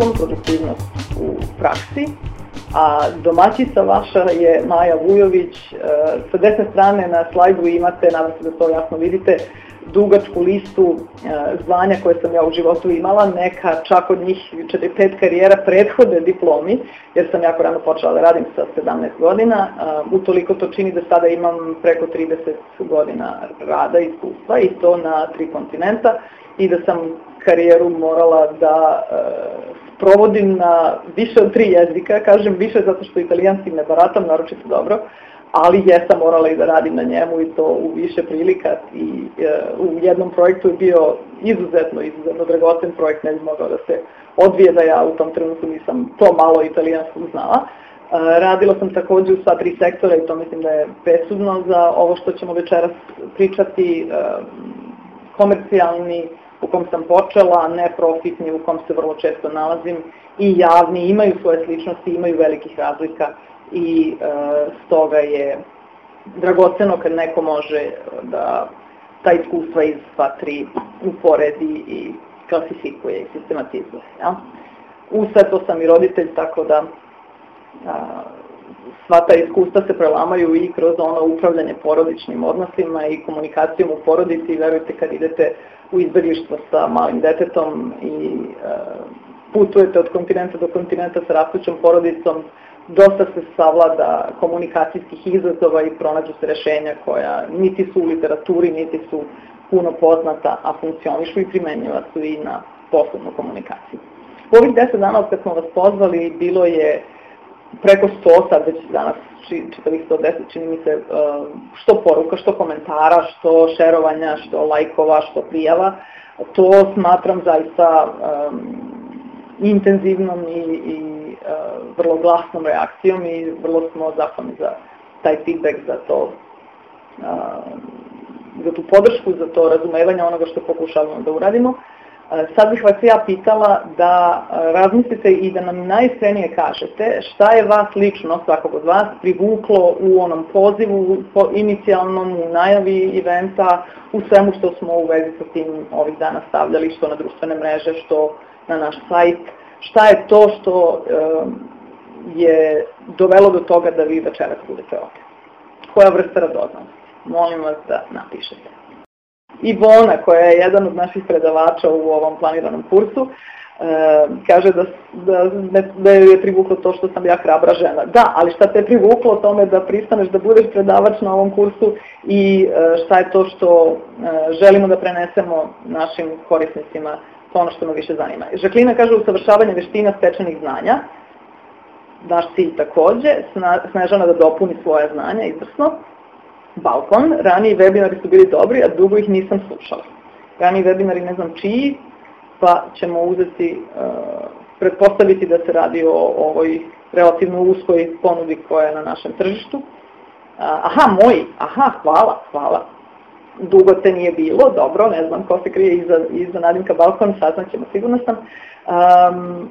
poslom, produktivnost u praksi. A domaćica vaša je Maja Vujović. E, sa desne strane na slajdu imate, nadam se da to jasno vidite, dugačku listu e, zvanja koje sam ja u životu imala, neka čak od njih 4-5 karijera prethode diplomi, jer sam jako rano počela da radim sa 17 godina. E, utoliko to čini da sada imam preko 30 godina rada i iskustva i to na tri kontinenta i da sam karijeru morala da provodim na više od tri jezika, kažem više zato što italijanski ne baratam naročito dobro, ali jesam morala i da radim na njemu i to u više prilika i e, u jednom projektu je bio izuzetno, izuzetno dragocen projekt, ne bi mogao da se odvije da ja u tom trenutku nisam to malo italijanskog znala. E, radila sam takođe u sva tri sektora i to mislim da je presudno za ovo što ćemo večeras pričati, e, komercijalni, u kom sam počela, neprofitni, u kom se vrlo često nalazim, i javni, imaju svoje sličnosti, imaju velikih razlika i e, stoga je dragoceno kad neko može da ta iskustva iz sva tri uporedi i klasifikuje i sistematizuje. Ja? U sve to sam i roditelj, tako da a, sva ta iskustva se prelamaju i kroz ono upravljanje porodičnim odnosima i komunikacijom u porodici. Verujte, kad idete u izberištvo sa malim detetom i a, putujete od kontinenta do kontinenta sa rastućom porodicom, dosta se savlada komunikacijskih izazova i pronađu se rešenja koja niti su u literaturi, niti su puno poznata, a funkcionišu i primenjiva su i na poslovnu komunikaciju. U ovih deset dana od kad smo vas pozvali bilo je preko 100, sad već danas čitavih 110, čini mi se, uh, što poruka, što komentara, što šerovanja, što lajkova, što prijava. To smatram zaista um, intenzivnom i, i uh, vrlo glasnom reakcijom i vrlo smo zahvalni za taj feedback, za to za tu podršku, za to razumevanje onoga što pokušavamo da uradimo. Sad bih vas ja pitala da razmislite i da nam najiskrenije kažete šta je vas lično, svakog od vas, privuklo u onom pozivu po inicijalnom, u najavi eventa, u svemu što smo u vezi sa tim ovih dana stavljali, što na društvene mreže, što na naš sajt, šta je to što je dovelo do toga da vi večeras budete ovde. Koja vrsta radoznanosti? Molim vas da napišete. Ivona, koja je jedan od naših predavača u ovom planiranom kursu, kaže da, da, da je privuklo to što sam ja hrabra žena. Da, ali šta te privuklo tome da pristaneš da budeš predavač na ovom kursu i šta je to što želimo da prenesemo našim korisnicima to ono što me više zanima. Žaklina kaže usavršavanje veština stečenih znanja, naš cilj takođe, Snežana da dopuni svoje znanja, izvrsno. Balkon, raniji webinari su bili dobri, a dugo ih nisam slušala. Raniji webinari ne znam čiji, pa ćemo uzeti, uh, pretpostaviti da se radi o, ovoj relativno uskoj ponudi koja je na našem tržištu. Uh, aha, moji, aha, hvala, hvala dugo te nije bilo, dobro, ne znam ko se krije iza, iza Nadimka Balkon, saznaćemo, sigurno sam. Um,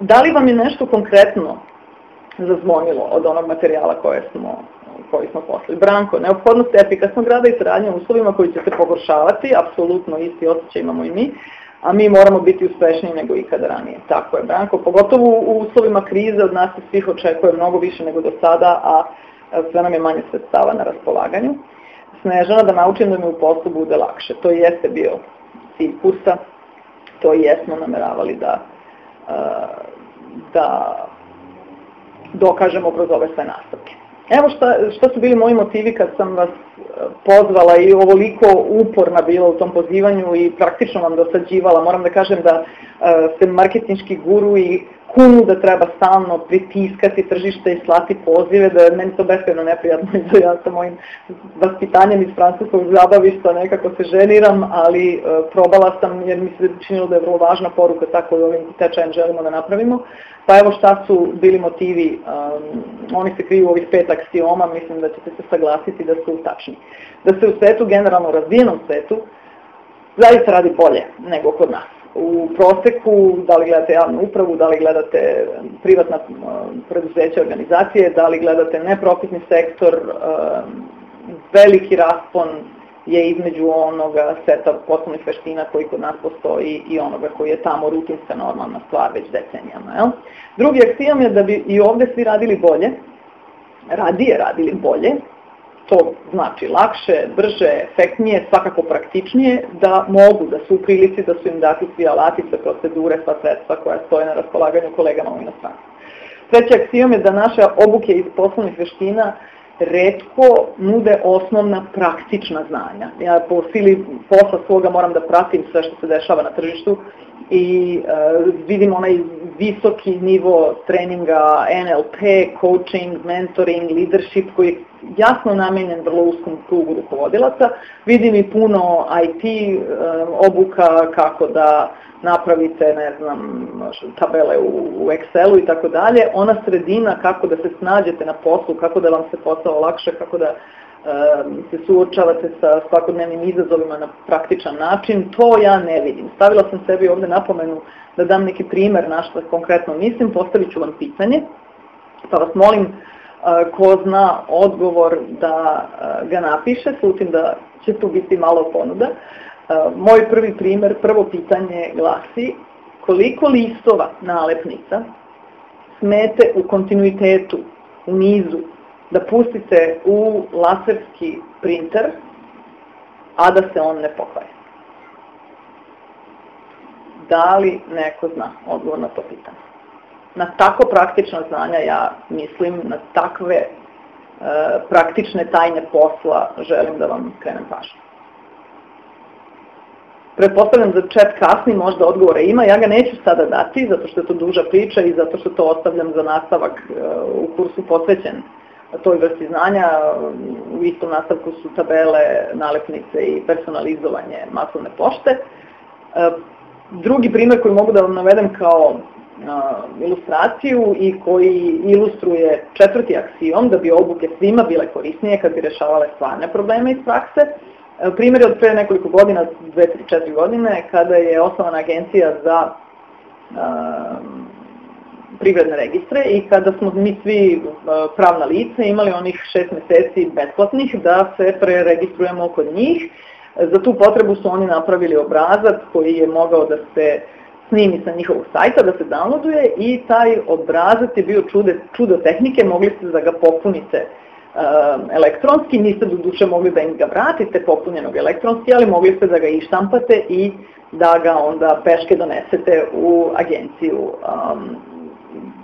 da li vam je nešto konkretno zazvonilo od onog materijala koje smo, koji smo poslali? Branko, neophodnost efikasnog rada i saradnja u uslovima koji će se pogoršavati, apsolutno isti osjećaj imamo i mi, a mi moramo biti uspešniji nego ikada ranije. Tako je, Branko, pogotovo u uslovima krize od nas se svih očekuje mnogo više nego do sada, a sve nam je manje sredstava na raspolaganju. Snežana da naučim da mi u poslu bude lakše. To jeste bio cilj kursa, to i jesmo nameravali da, da dokažemo kroz ove sve nastavke. Evo šta, šta su bili moji motivi kad sam vas pozvala i ovoliko uporna bila u tom pozivanju i praktično vam dosađivala. Moram da kažem da ste marketinški guru i kunu da treba stalno pritiskati tržište i slati pozive, da je meni to beskreno neprijatno i da ja sa mojim vaspitanjem iz francuskog zabavišta nekako se ženiram, ali e, probala sam jer mi se činilo da je vrlo važna poruka tako da ovim tečajem želimo da napravimo. Pa evo šta su bili motivi, um, oni se kriju u ovih pet aksioma, mislim da ćete se saglasiti da su tačni. Da se u svetu, generalno razvijenom svetu, zaista radi bolje nego kod nas u proseku, da li gledate javnu upravu, da li gledate privatna preduzeća, organizacije, da li gledate neprofitni sektor, veliki raspon je između onoga seta poslovnih veština koji kod nas postoji i onoga koji je tamo rutinska normalna stvar već decenijama. Jel? Drugi aksijom je da bi i ovde svi radili bolje, radije radili bolje, to znači lakše, brže, efektnije, svakako praktičnije, da mogu da su u prilici da su im dati svi alati, sve procedure, sva sredstva koja stoje na raspolaganju kolegama u inostranstvu. Treći aksijom je da naše obuke iz poslovnih veština redko nude osnovna praktična znanja. Ja po sili posla svoga moram da pratim sve što se dešava na tržištu i uh, vidim onaj visoki nivo treninga NLP, coaching, mentoring, leadership koji je jasno namenjen vrlo uskom krugu rukovodilaca. Vidim i puno IT um, obuka kako da napravite, ne znam, tabele u, Excelu i tako dalje. Ona sredina kako da se snađete na poslu, kako da vam se posao lakše, kako da um, se suočavate sa svakodnevnim izazovima na praktičan način, to ja ne vidim. Stavila sam sebi ovde napomenu da dam neki primer na što konkretno mislim, postavit ću vam pitanje, pa vas molim ko zna odgovor da ga napiše, slutim da će tu biti malo ponuda. Moj prvi primer, prvo pitanje glasi koliko listova nalepnica smete u kontinuitetu, u nizu, da pustite u laserski printer, a da se on ne pokvari. Da li neko zna odgovor na to pitanje? na tako praktična znanja, ja mislim, na takve e, praktične tajne posla želim da vam krenem pažnju. Pretpostavljam da chat kasni, možda odgovore ima, ja ga neću sada dati, zato što je to duža priča i zato što to ostavljam za nastavak e, u kursu posvećen toj vrsti znanja. U istom nastavku su tabele, nalepnice i personalizovanje masovne pošte. E, drugi primer koji mogu da vam navedem kao ilustraciju i koji ilustruje četvrti aksijom da bi obuke svima bile korisnije kad bi rešavale stvarne probleme iz prakse. Primjer je od pre nekoliko godina, 2-3-4 godine, kada je osnovana agencija za privredne registre i kada smo mi svi pravna lica imali onih šest meseci besplatnih da se preregistrujemo kod njih. Za tu potrebu su oni napravili obrazac koji je mogao da se snimi sa njihovog sajta, da se downloaduje i taj obrazac je bio čude, čudo tehnike, mogli ste da ga popunite uh, elektronski, niste do duše mogli da im ga vratite popunjenog elektronski, ali mogli ste da ga ištampate i da ga onda peške donesete u agenciju.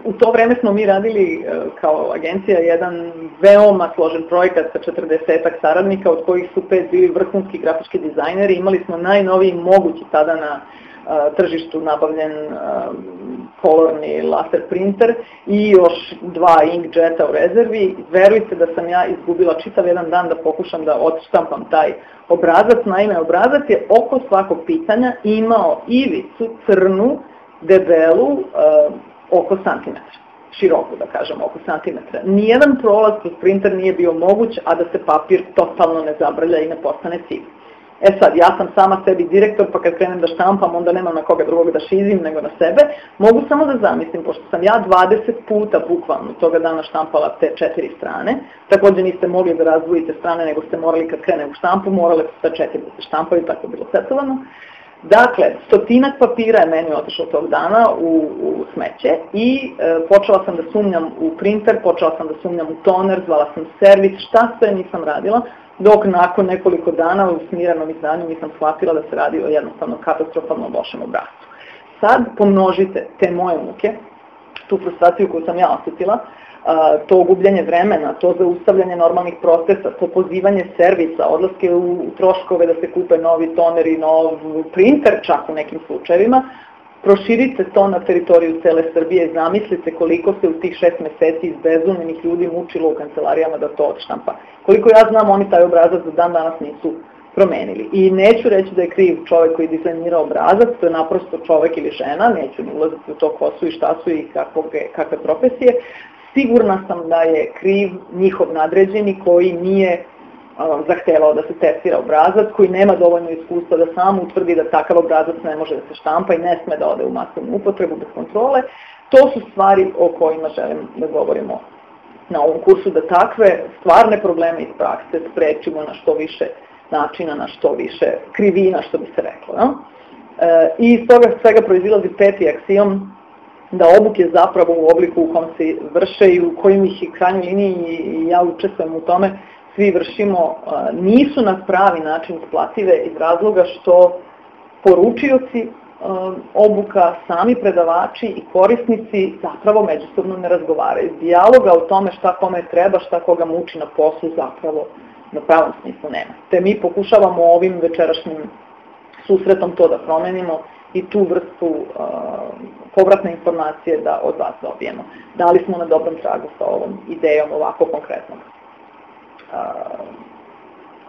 U to vreme smo mi radili uh, kao agencija jedan veoma složen projekat sa 40 saradnika, od kojih su pet bili vrhunski grafički dizajneri. Imali smo najnoviji mogući tada na tržištu nabavljen kolorni laser printer i još dva inkjeta u rezervi. Verujte da sam ja izgubila čitav jedan dan da pokušam da odštampam taj obrazac. Naime, obrazac je oko svakog pitanja imao ivicu crnu, debelu, oko santimetra široku, da kažem, oko santimetra. Nijedan prolaz kroz printer nije bio moguć, a da se papir totalno ne zabrlja i ne postane siv. E sad, ja sam sama sebi direktor, pa kad krenem da štampam, onda nemam na koga drugog da šizim nego na sebe. Mogu samo da zamislim, pošto sam ja 20 puta bukvalno toga dana štampala te četiri strane, takođe niste mogli da razvojite strane, nego ste morali kad krene u štampu, morale su sa četiri da se štampaju, tako bilo setovano. Dakle, stotinak papira je meni otišao tog dana u, u smeće i e, počela sam da sumnjam u printer, počela sam da sumnjam u toner, zvala sam servis, šta sve nisam radila, dok nakon nekoliko dana u smiranom izdanju nisam shvatila da se radi o jednostavno katastrofalno lošem obrazcu. Sad pomnožite te moje muke, tu frustraciju koju sam ja osetila, to gubljenje vremena, to zaustavljanje normalnih procesa, to pozivanje servisa, odlaske u troškove da se kupe novi toner i nov printer čak u nekim slučajevima, proširite to na teritoriju cele Srbije, zamislite koliko se u tih šest meseci izbezumljenih ljudi mučilo u kancelarijama da to odštampa. Koliko ja znam, oni taj obrazac za dan danas nisu promenili. I neću reći da je kriv čovek koji dizajnira obrazac, to je naprosto čovek ili žena, neću ni ulaziti u to ko su i šta su i kakve, kakve profesije. Sigurna sam da je kriv njihov nadređeni koji nije zahtevao da se testira obrazac, koji nema dovoljno iskustva da sam utvrdi da takav obrazac ne može da se štampa i ne sme da ode u masovnu upotrebu bez kontrole. To su stvari o kojima želim da govorimo na ovom kursu, da takve stvarne probleme iz prakse sprečimo na što više načina na što više krivina, što bi se reklo. No? E, I iz toga svega proizilazi peti aksijom da obuke zapravo u obliku u kom se vrše i u kojim ih krajnjoj liniji i ja učestvujem u tome, svi vršimo, nisu na pravi način isplative iz razloga što poručioci obuka, sami predavači i korisnici zapravo međusobno ne razgovaraju. Dijaloga o tome šta kome treba, šta koga muči na poslu zapravo na pravom smislu nema. Te mi pokušavamo ovim večerašnjim susretom to da promenimo i tu vrstu povratne informacije da od vas dobijemo. Da li smo na dobrom tragu sa ovom idejom ovako konkretnog uh,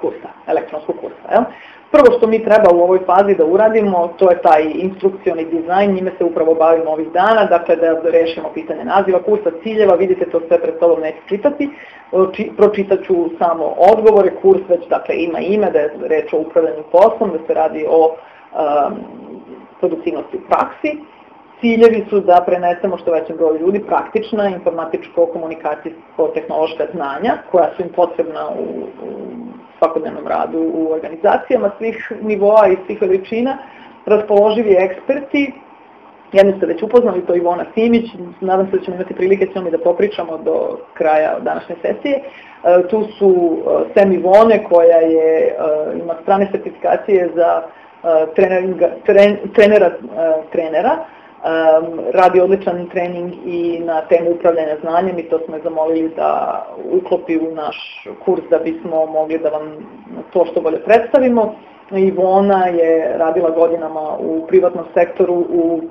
kursa, elektronskog kursa. Jel? Prvo što mi treba u ovoj fazi da uradimo, to je taj instrukcioni dizajn, njime se upravo bavimo ovih dana, dakle da rešimo pitanje naziva kursa, ciljeva, vidite to sve pred sobom neću čitati, pročitat ću samo odgovore, kurs već dakle ima ime, da je reč o upravljanju poslom, da se radi o um, produktivnosti u praksi, ciljevi su da prenesemo što većem broju ljudi praktična informatičko-komunikacijsko-tehnološka znanja koja su im potrebna u, u svakodnevnom radu u organizacijama svih nivoa i svih veličina, raspoloživi eksperti, jedni ste već upoznali, to je Ivona Simić, nadam se da ćemo imati prilike njom i da popričamo do kraja današnje sesije. E, tu su e, Sem Ivone koja je, e, ima strane certifikacije za trenera, trenera um, radi odličan trening i na temu upravljanja znanjem i to smo je zamolili da uklopi u naš kurs da bismo mogli da vam to što bolje predstavimo. Ivona je radila godinama u privatnom sektoru, u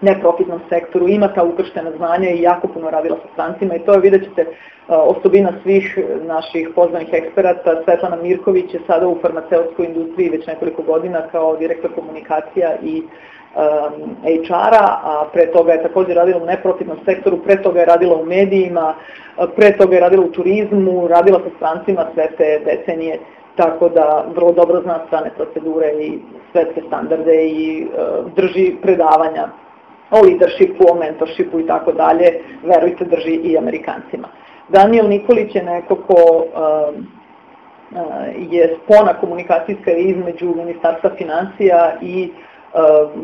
neprofitnom sektoru, ima ta ukrštena znanja i jako puno radila sa strancima i to je, vidjet ćete, osobina svih naših pozvanih eksperata. Svetlana Mirković je sada u farmaceutskoj industriji već nekoliko godina kao direktor komunikacija i HR-a, a pre toga je takođe radila u neprofitnom sektoru, pre toga je radila u medijima, pre toga je radila u turizmu, radila sa strancima sve te decenije, tako da vrlo dobro zna strane procedure i svetske standarde i drži predavanja o leadershipu, o mentorshipu i tako dalje, verujte drži i Amerikancima. Daniel Nikolić je neko ko je spona komunikacijska između Ministarstva financija i Uh,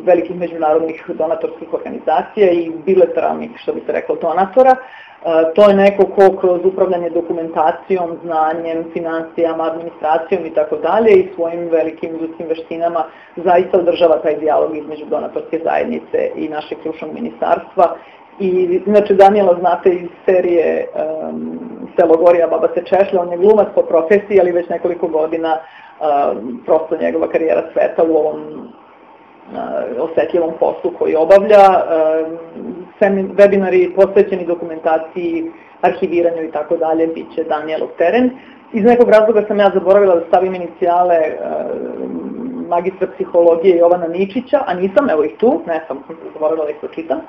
velikih međunarodnih donatorskih organizacija i bilateralnih, što bi se reklo, donatora. Uh, to je neko ko kroz upravljanje dokumentacijom, znanjem, financijama, administracijom i tako dalje i svojim velikim ljudskim veštinama zaista održava taj dijalog između donatorske zajednice i našeg ključnog ministarstva. I, znači, Daniela znate iz serije um, Selo Gorija, Baba se češlja, on je glumac po profesiji, ali već nekoliko godina um, prosto njegova karijera sveta u ovom osetljivom poslu koji obavlja, webinari posvećeni dokumentaciji, arhiviranju i tako dalje, bit će Danielov teren. Iz nekog razloga sam ja zaboravila da stavim inicijale magistra psihologije Jovana Ničića, a nisam, evo ih tu, ne sam zaboravila da ih pročitam.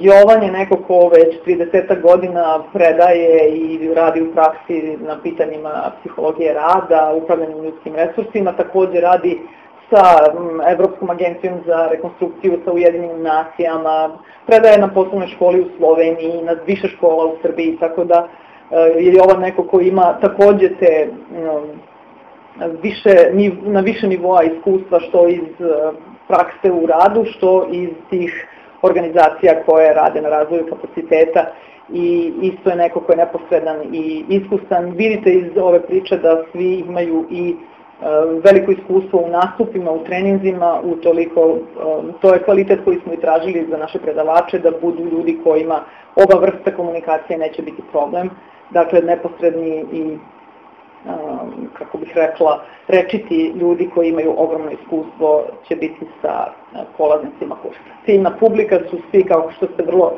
Jovan je neko ko već 30 godina predaje i radi u praksi na pitanjima psihologije rada, upravljanju ljudskim resursima, takođe radi sa mm, Evropskom agencijom za rekonstrukciju, sa Ujedinim nacijama, predaje na poslovnoj školi u Sloveniji, na više škola u Srbiji, tako da e, je ova neko ko ima takođe te mm, više, na više nivoa iskustva što iz e, prakse u radu, što iz tih organizacija koje rade na razvoju kapaciteta i isto je neko ko je neposredan i iskusan. Vidite iz ove priče da svi imaju i E, veliko iskustvo u nastupima, u treninzima, u toliko, e, to je kvalitet koji smo i tražili za naše predavače, da budu ljudi kojima oba vrsta komunikacije neće biti problem, dakle neposredni i e, kako bih rekla, rečiti ljudi koji imaju ogromno iskustvo će biti sa polaznicima kursa. Ciljna publika su svi, kao što ste vrlo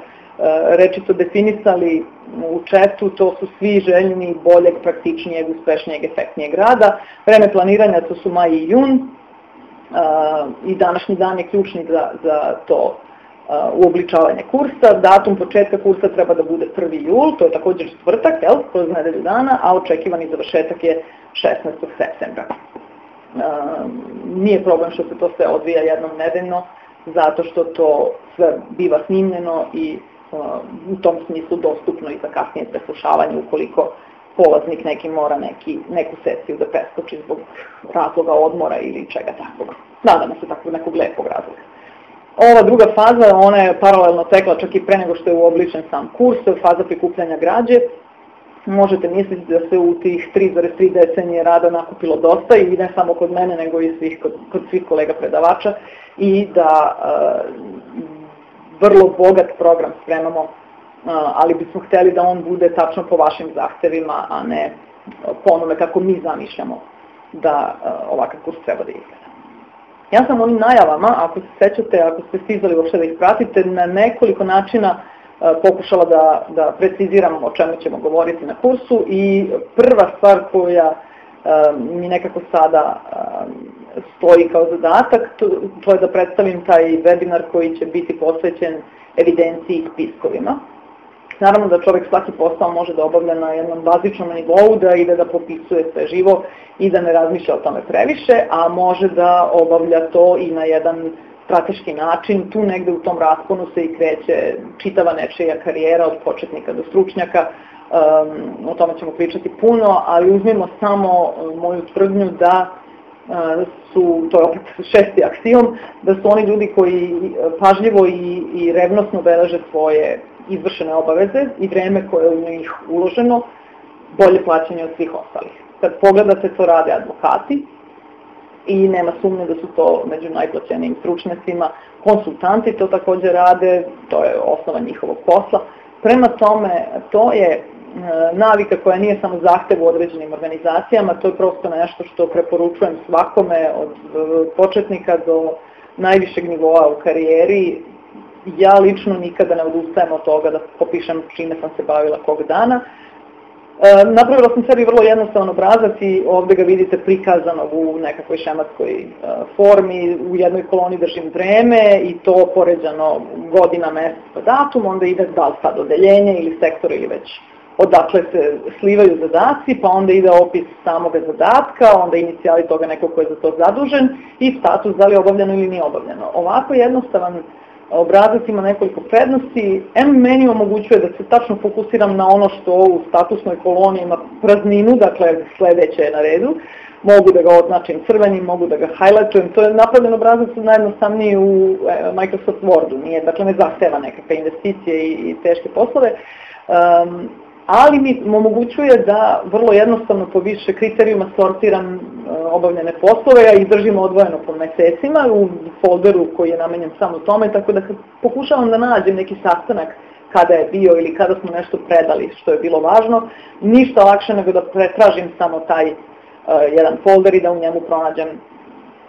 rečito definisali u četu, to su svi željeni boljeg, praktičnijeg, uspešnijeg, efektnijeg rada. Vreme planiranja to su maj i jun i današnji dan je ključni za, za to uobličavanje kursa. Datum početka kursa treba da bude 1. jul, to je također četvrtak, jel, kroz nedelju dana, a očekivani završetak je 16. septembra. Nije problem što se to sve odvija jednom nedeljno, zato što to sve biva snimljeno i u tom smislu dostupno i za kasnije preslušavanje ukoliko polaznik neki mora neki, neku sesiju da preskoči zbog razloga odmora ili čega takvog. Nadamo se takvog nekog lepog razloga. Ova druga faza, ona je paralelno tekla čak i pre nego što je uobličen sam kurs, to je faza prikupljanja građe. Možete misliti da se u tih 3,3 decenije rada nakupilo dosta i ne samo kod mene, nego i svih, kod, kod svih kolega predavača i da vrlo bogat program spremamo, ali bismo hteli da on bude tačno po vašim zahtevima, a ne po onome kako mi zamišljamo da ovakav kurs treba da izgleda. Ja sam onim najavama, ako se sećate, ako ste stizali uopšte da ih pratite, na nekoliko načina pokušala da, da preciziram o čemu ćemo govoriti na kursu i prva stvar koja mi nekako sada stoji kao zadatak, to, to je da predstavim taj webinar koji će biti posvećen evidenciji i spiskovima. Naravno da čovek svaki posao može da obavlja na jednom bazičnom nivou, da ide da popisuje sve živo i da ne razmišlja o tome previše, a može da obavlja to i na jedan strateški način. Tu negde u tom rasponu se i kreće čitava nečija karijera od početnika do stručnjaka, um, o tome ćemo pričati puno, ali uzmimo samo moju tvrdnju da su, to je opet šesti aksijom, da su oni ljudi koji pažljivo i, i revnosno beleže svoje izvršene obaveze i vreme koje je u njih uloženo, bolje plaćanje od svih ostalih. Kad pogledate, to rade advokati i nema sumnje da su to među najplaćenijim stručnjacima. Konsultanti to takođe rade, to je osnova njihovog posla. Prema tome, to je e, navika koja nije samo zahtev u određenim organizacijama, to je prosto nešto što preporučujem svakome od e, početnika do najvišeg nivoa u karijeri, ja lično nikada ne odustajem od toga da popišem čime sam se bavila kog dana. E, napravila sam sebi vrlo jednostavan obrazac i ovde ga vidite prikazanog u nekakvoj šematskoj e, formi. U jednoj koloni držim vreme i to poređano godina, mesec, datum, onda ide da li sad odeljenje ili sektor ili već odakle se slivaju zadaci, pa onda ide opis samog zadatka, onda inicijali toga nekog ko je za to zadužen i status da li je obavljeno ili nije obavljeno. Ovako jednostavan obrazac ima nekoliko prednosti. M meni omogućuje da se tačno fokusiram na ono što u statusnoj koloni ima prazninu, dakle sledeće je na redu. Mogu da ga označim crvenim, mogu da ga highlightujem. To je napravljen obrazac najjednostavniji u e, Microsoft Wordu. Nije, dakle, ne zahteva nekakve investicije i, i teške poslove. Um, ali mi omogućuje da vrlo jednostavno po više kriterijuma sortiram e, obavljene poslove, a izdržim odvojeno po mesecima u folderu koji je namenjen samo tome, tako da pokušavam da nađem neki sastanak kada je bio ili kada smo nešto predali što je bilo važno, ništa lakše nego da pretražim samo taj uh, jedan folder i da u njemu pronađem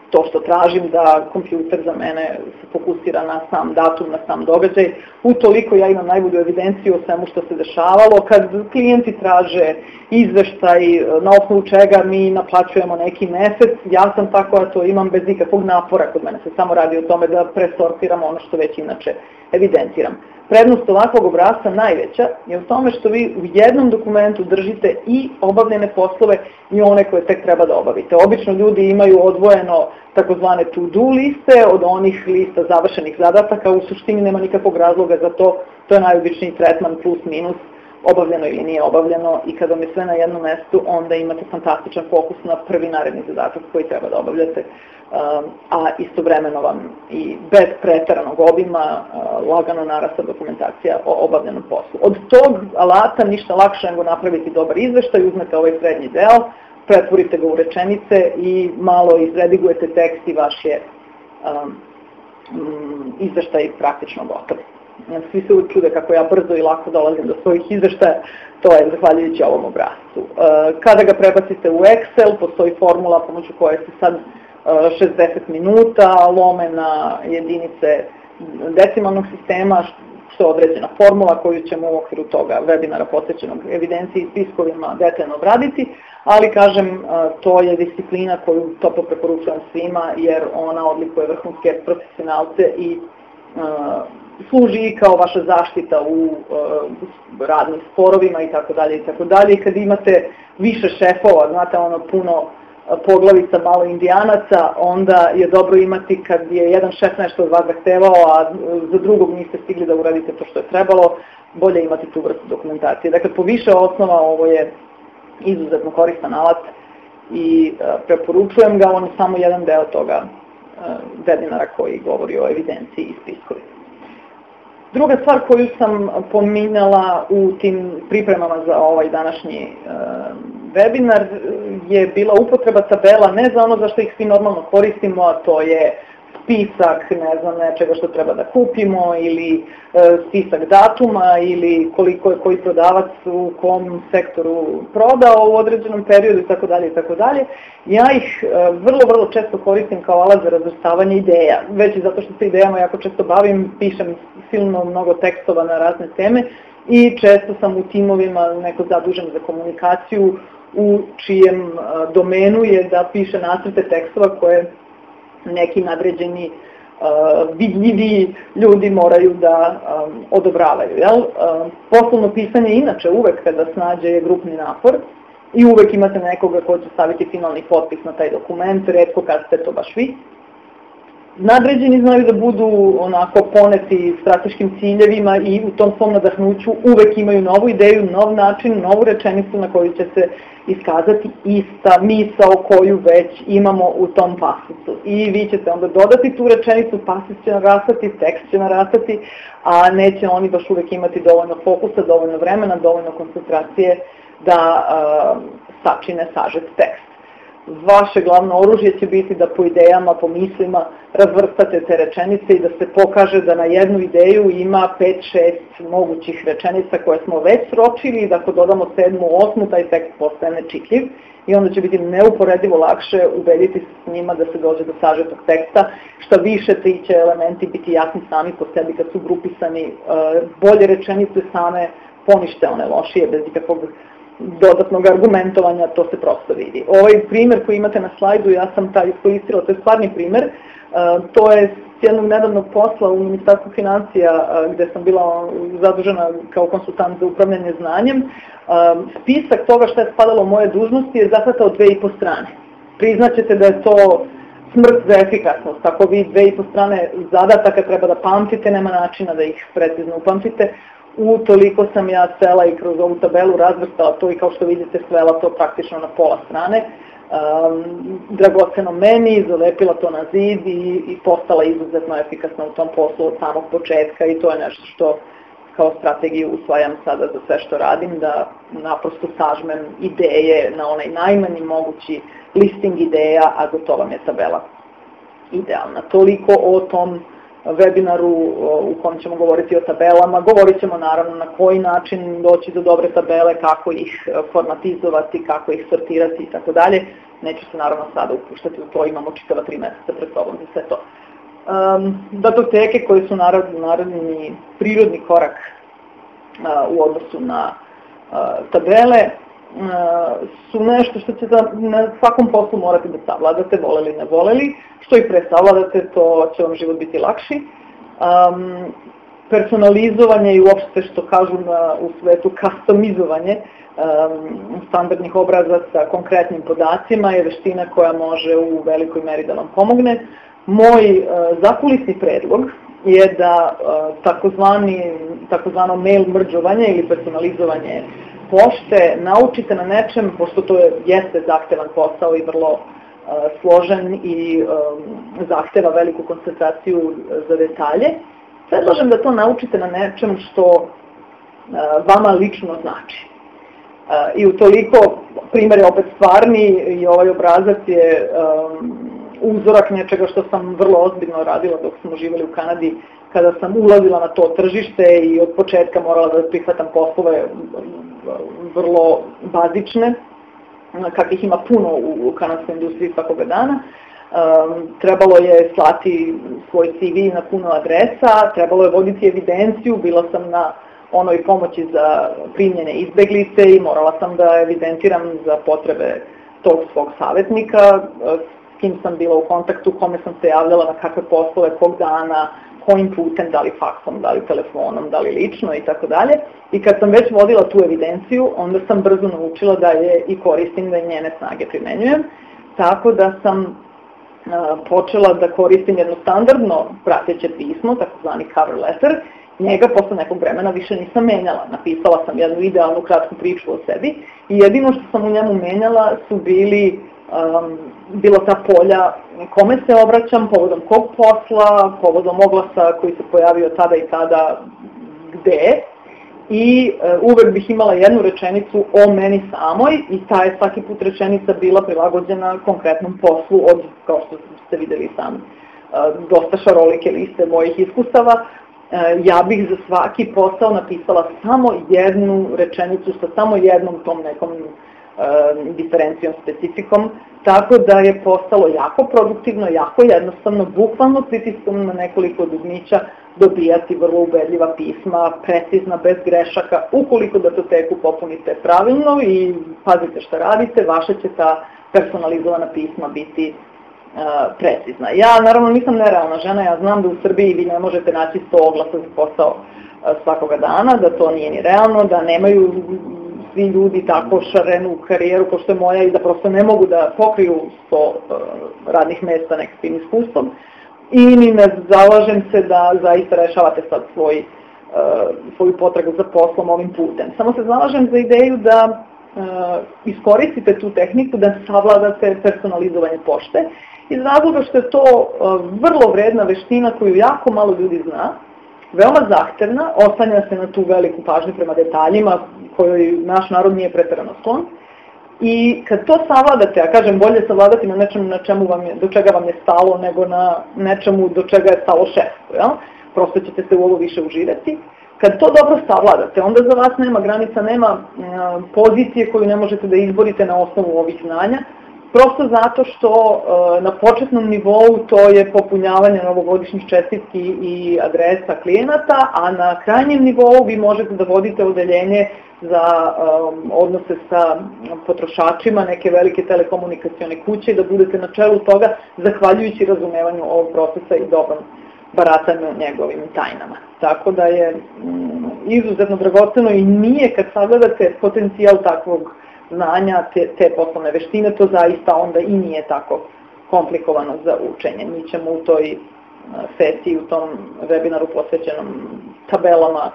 to što tražim da kompjuter za mene se fokusira na sam datum, na sam događaj. Utoliko ja imam najbolju evidenciju o svemu što se dešavalo. Kad klijenti traže izveštaj na osnovu čega mi naplaćujemo neki mesec, ja sam tako da to imam bez ikakvog napora kod mene. Se samo radi o tome da presortiramo ono što već inače evidenciram. Prednost ovakvog obrazca najveća je u tome što vi u jednom dokumentu držite i obavljene poslove i one koje tek treba da obavite. Obično ljudi imaju odvojeno takozvane to-do liste od onih lista završenih zadataka, u suštini nema nikakvog razloga za to, to je najobičniji tretman plus minus, obavljeno ili nije obavljeno i kada vam je sve na jednom mestu, onda imate fantastičan fokus na prvi naredni zadatak koji treba da obavljate Um, a istovremeno vam i bez preteranog obima uh, lagano narasta dokumentacija o obavljenom poslu. Od tog alata ništa lakše nego napraviti dobar izveštaj, uzmete ovaj srednji deo, pretvorite ga u rečenice i malo izredigujete tekst i vaš je um, mm, izveštaj praktično gotov. Svi se uvijek čude kako ja brzo i lako dolazim do svojih izveštaja, to je zahvaljujući ovom obrazcu. Uh, kada ga prebacite u Excel, postoji formula pomoću koje se sad 60 minuta, lome na jedinice decimalnog sistema, što je određena formula koju ćemo u okviru toga webinara posvećenog evidenciji i spiskovima detaljno obraditi, ali kažem, to je disciplina koju toplo preporučujem svima jer ona odlikuje vrhunske profesionalce i služi i kao vaša zaštita u radnim sporovima i tako dalje i tako dalje. Kad imate više šefova, znate ono puno poglavica malo indijanaca, onda je dobro imati kad je jedan šef nešto od vas zahtevao, a za drugog niste stigli da uradite to što je trebalo, bolje imati tu vrstu dokumentacije. Dakle, po više osnova ovo je izuzetno koristan alat i preporučujem ga, on je samo jedan deo toga webinara koji govori o evidenciji i spiskovi. Druga stvar koju sam pominjala u tim pripremama za ovaj današnji webinar je bila upotreba tabela ne za ono za što ih svi normalno koristimo, a to je spisak ne znam nečega što treba da kupimo ili e, spisak datuma ili koliko je koji prodavac u kom sektoru prodao u određenom periodu i tako dalje i tako dalje. Ja ih e, vrlo, vrlo često koristim kao alat za razvrstavanje ideja, već i zato što se idejama jako često bavim, pišem silno mnogo tekstova na razne teme i često sam u timovima neko zadužen za komunikaciju u čijem e, domenu je da piše nacrte tekstova koje neki nadređeni uh, vidljivi ljudi moraju da um, odobravaju. Uh, poslovno pisanje inače uvek kada snađe je grupni napor i uvek imate nekoga ko će staviti finalni potpis na taj dokument, redko kad ste to baš vi. Nadređeni znaju da budu onako poneti strateškim ciljevima i u tom svom nadahnuću uvek imaju novu ideju, nov način, novu rečenicu na koju će se iskazati ista misao koju već imamo u tom pasisu. I vi ćete onda dodati tu rečenicu, pasis će narastati, tekst će narastati, a neće oni baš uvek imati dovoljno fokusa, dovoljno vremena, dovoljno koncentracije da uh, sačine sažet tekst vaše glavno oružje će biti da po idejama, po mislima razvrstate te rečenice i da se pokaže da na jednu ideju ima 5-6 mogućih rečenica koje smo već sročili i da ako dodamo sedmu, osmu, taj tekst postane nečitljiv i onda će biti neuporedivo lakše ubediti se s njima da se dođe do sažetog teksta, šta više ti će elementi biti jasni sami po sebi kad su grupisani, e, bolje rečenice same ponište one lošije bez ikakvog dodatnog argumentovanja, to se prosto vidi. Ovaj primer koji imate na slajdu, ja sam taj iskoristila, to je stvarni primer, e, to je s jednog nedavnog posla u Ministarstvu financija e, gde sam bila zadužena kao konsultant za upravljanje znanjem. E, spisak toga šta je spadalo moje dužnosti je zahvatao dve i po strane. Priznaćete da je to smrt za efikasnost. Ako vi dve i po strane zadataka treba da pamtite, nema načina da ih precizno upamtite u toliko sam ja sela i kroz ovu tabelu razvrstala to i kao što vidite svela to praktično na pola strane. Um, dragoceno meni, zalepila to na zid i, i postala izuzetno efikasna u tom poslu od samog početka i to je nešto što kao strategiju usvajam sada za sve što radim, da naprosto sažmem ideje na onaj najmanji mogući listing ideja, a gotova mi je tabela idealna. Toliko o tom webinaru u kom ćemo govoriti o tabelama. Govorit ćemo naravno na koji način doći do dobre tabele, kako ih e, formatizovati, kako ih sortirati i tako dalje. Neću se naravno sada upuštati u to, imamo čitava tri meseca pred sobom za sve to. Um, datoteke koje su naravno, naravni prirodni korak uh, u odnosu na uh, tabele, su nešto što ćete na svakom poslu morati da savladate, voleli ne voleli, što i pre savladate, to će vam život biti lakši. Um, personalizovanje i uopšte što kažu na, u svetu customizovanje um, standardnih obrazaca konkretnim podacima je veština koja može u velikoj meri da vam pomogne. Moj uh, zakulisni predlog je da uh, takozvani, takozvano mail mrđovanje ili personalizovanje pošte naučite na nečem, pošto to je, jeste zahtevan posao i vrlo uh, složen i um, zahteva veliku koncentraciju za detalje, predlažem da to naučite na nečem što uh, vama lično znači. I utoliko, primjer je opet stvarni i ovaj obrazac je uzorak nečega što sam vrlo ozbiljno radila dok smo živali u Kanadi, kada sam ulazila na to tržište i od početka morala da prihvatam poslove vrlo bazične, kakvih ima puno u kanadskoj industriji svakoga dana. Um, trebalo je slati svoj CV na puno adresa, trebalo je voditi evidenciju, bila sam na onoj pomoći za primljene izbeglice i morala sam da evidentiram za potrebe tog svog savjetnika, s kim sam bila u kontaktu, kome sam se javljala na kakve poslove, kog dana, kojim putem, da li faksom, da li telefonom, da li lično i tako dalje. I kad sam već vodila tu evidenciju, onda sam brzo naučila da je i koristim, da je njene snage primenjujem. Tako da sam počela da koristim jedno standardno prateće pismo, takozvani cover letter, njega posle nekog vremena više nisam menjala. Napisala sam jednu idealnu kratku priču o sebi i jedino što sam u njemu menjala su bili um, bilo ta polja kome se obraćam, povodom kog posla, povodom oglasa koji se pojavio tada i tada gde i uh, uvek bih imala jednu rečenicu o meni samoj i ta je svaki put rečenica bila prilagođena konkretnom poslu od, kao što ste videli sami, uh, dosta šarolike liste mojih iskustava. Uh, ja bih za svaki posao napisala samo jednu rečenicu sa samo jednom tom nekom diferencijom, specifikom, tako da je postalo jako produktivno, jako jednostavno, bukvalno pritiskom na nekoliko dugmića dobijati vrlo ubedljiva pisma, precizna, bez grešaka, ukoliko datoteku popunite pravilno i pazite šta radite, vaša će ta personalizovana pisma biti uh, precizna. Ja naravno nisam nerealna žena, ja znam da u Srbiji vi ne možete naći 100 oglasa za posao uh, svakoga dana, da to nije ni realno, da nemaju svi ljudi tako šarenu karijeru kao što je moja i da prosto ne mogu da pokriju 100 uh, radnih mesta nekakvim iskustvom. I ni ne zalažem se da zaista rešavate sad svoj, uh, svoju potragu za poslom ovim putem. Samo se zalažem za ideju da uh, iskoristite tu tehniku da savladate personalizovanje pošte iz razloga što je to vrlo vredna veština koju jako malo ljudi zna veoma zahtevna, oslanja se na tu veliku pažnju prema detaljima kojoj naš narod nije pretarano sklon. I kad to savladate, a kažem bolje savladati na nečemu na čemu vam je, do čega vam je stalo nego na nečemu do čega je stalo šestu, jel? prosto ćete se u ovo više uživati. Kad to dobro savladate, onda za vas nema granica, nema pozicije koju ne možete da izborite na osnovu ovih znanja, Prosto zato što e, na početnom nivou to je popunjavanje novogodišnjih čestitki i adresa klijenata, a na krajnjem nivou vi možete da vodite odeljenje za um, odnose sa potrošačima neke velike telekomunikacione kuće i da budete na čelu toga zahvaljujući razumevanju ovog procesa i dobrom baratanju njegovim tajnama. Tako da je mm, izuzetno dragoceno i nije kad sagledate potencijal takvog znanja, te, te poslovne veštine, to zaista onda i nije tako komplikovano za učenje. Mi ćemo u toj sesiji, u tom webinaru posvećenom tabelama,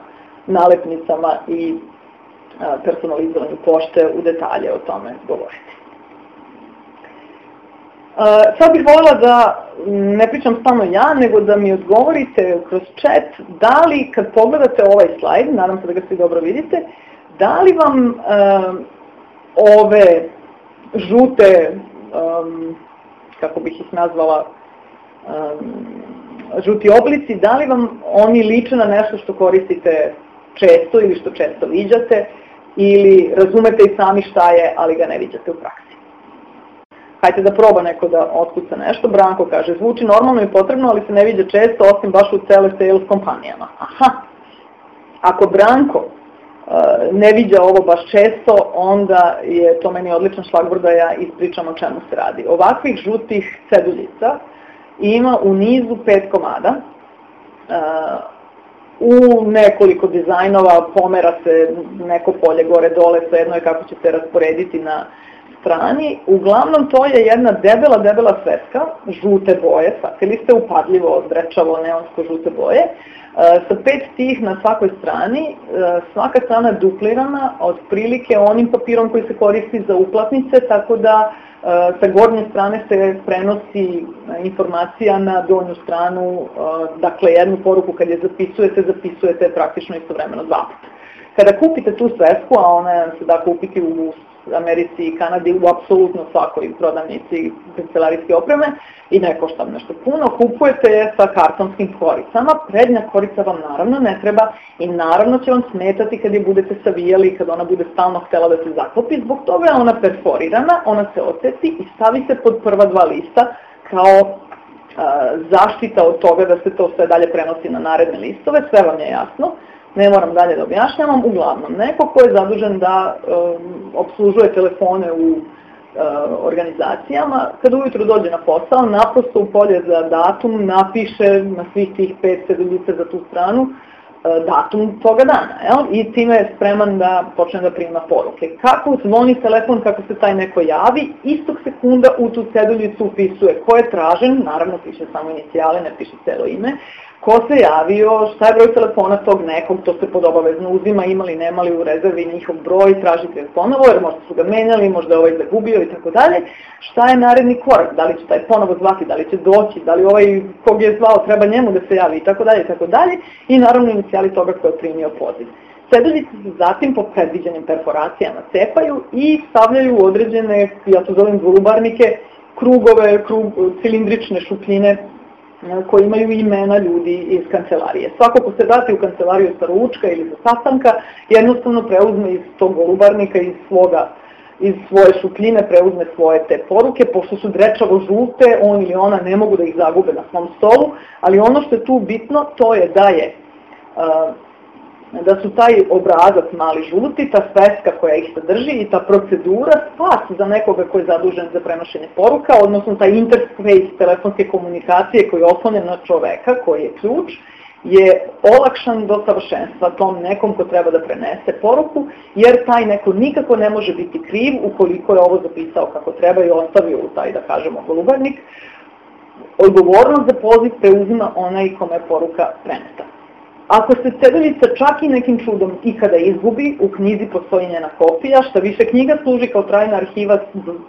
nalepnicama i personalizovanju pošte u detalje o tome govoriti. Sad bih voljela da ne pričam samo ja, nego da mi odgovorite kroz chat da li kad pogledate ovaj slajd, nadam se da ga svi dobro vidite, da li vam ove žute, um, kako bih ih nazvala, um, žuti oblici, da li vam oni liče na nešto što koristite često ili što često viđate ili razumete i sami šta je, ali ga ne viđate u praksi. Hajde da proba neko da otkuca nešto. Branko kaže, zvuči normalno i potrebno, ali se ne viđa često, osim baš u cele sales kompanijama. Aha, ako Branko ne viđa ovo baš često, onda je to meni odličan šlagbor da ja ispričam o čemu se radi. Ovakvih žutih ceduljica ima u nizu pet komada, u nekoliko dizajnova pomera se neko polje gore dole, jedno je kako ćete rasporediti na strani. Uglavnom to je jedna debela, debela sveska, žute boje, shvatili ste upadljivo, drečavo, neonsko žute boje, sa pet tih na svakoj strani, svaka strana je duplirana, otprilike onim papirom koji se koristi za uplatnice, tako da sa gornje strane se prenosi informacija na donju stranu, dakle jednu poruku kad je zapisujete, zapisujete praktično istovremeno dva puta. Kada kupite tu svesku, a ona se da kupiti u Americi i Kanadi u apsolutno svakoj prodavnici kancelarijske opreme. I ne košta nešto puno, kupujete je sa kartonskim koricama, prednja korica vam naravno ne treba i naravno će vam smetati kad je budete savijali i kad ona bude stalno htela da se zaklopi, zbog toga je ona perforirana, ona se oceti i stavi se pod prva dva lista kao zaštita od toga da se to sve dalje prenosi na naredne listove, sve vam je jasno ne moram dalje da objašnjavam, uglavnom, neko ko je zadužen da um, obslužuje telefone u uh, organizacijama, kada ujutro dođe na posao, naprosto u polje za datum napiše na svih tih pet seduljice za tu stranu uh, datum toga dana, jel? i time je spreman da počne da prima poruke. Kako zvoni telefon, kako se taj neko javi, istog sekunda u tu ceduljicu upisuje ko je tražen, naravno piše samo inicijale, ne piše celo ime, ko se javio, šta je broj telefona tog nekog, to se pod obavezno uzima, imali, nemali u rezervi njihov broj, tražite ponovo, jer možda su ga menjali, možda je ovaj zagubio i tako dalje. Šta je naredni korak, da li će taj ponovo zvati, da li će doći, da li ovaj kog je zvao treba njemu da se javi i tako dalje i tako dalje. I naravno inicijali toga ko je primio poziv. Sedeljice se zatim po predviđenim perforacijama cepaju i stavljaju određene, ja to zovem golubarnike, krugove, krug, cilindrične šupljine koji imaju imena ljudi iz kancelarije. Svako ko se vrati u kancelariju sa ručka ili sa sastanka, jednostavno preuzme iz tog golubarnika, iz svoga iz svoje šupljine preuzme svoje te poruke, pošto su drečavo žute, on ili ona ne mogu da ih zagube na svom stolu, ali ono što je tu bitno, to je da je uh, da su taj obrazac mali žuti, ta sveska koja ih sadrži i ta procedura spas za nekoga ko je zadužen za prenošenje poruka, odnosno taj interface telefonske komunikacije koji je oslonjen na čoveka, koji je ključ, je olakšan do savršenstva tom nekom ko treba da prenese poruku, jer taj neko nikako ne može biti kriv ukoliko je ovo zapisao kako treba i ostavio u taj, da kažemo, golubarnik. Odgovornost za poziv preuzima onaj kome je poruka preneta. Ako se cedovica čak i nekim čudom ikada izgubi, u knjizi postoji njena kopija, šta više knjiga služi kao trajna arhiva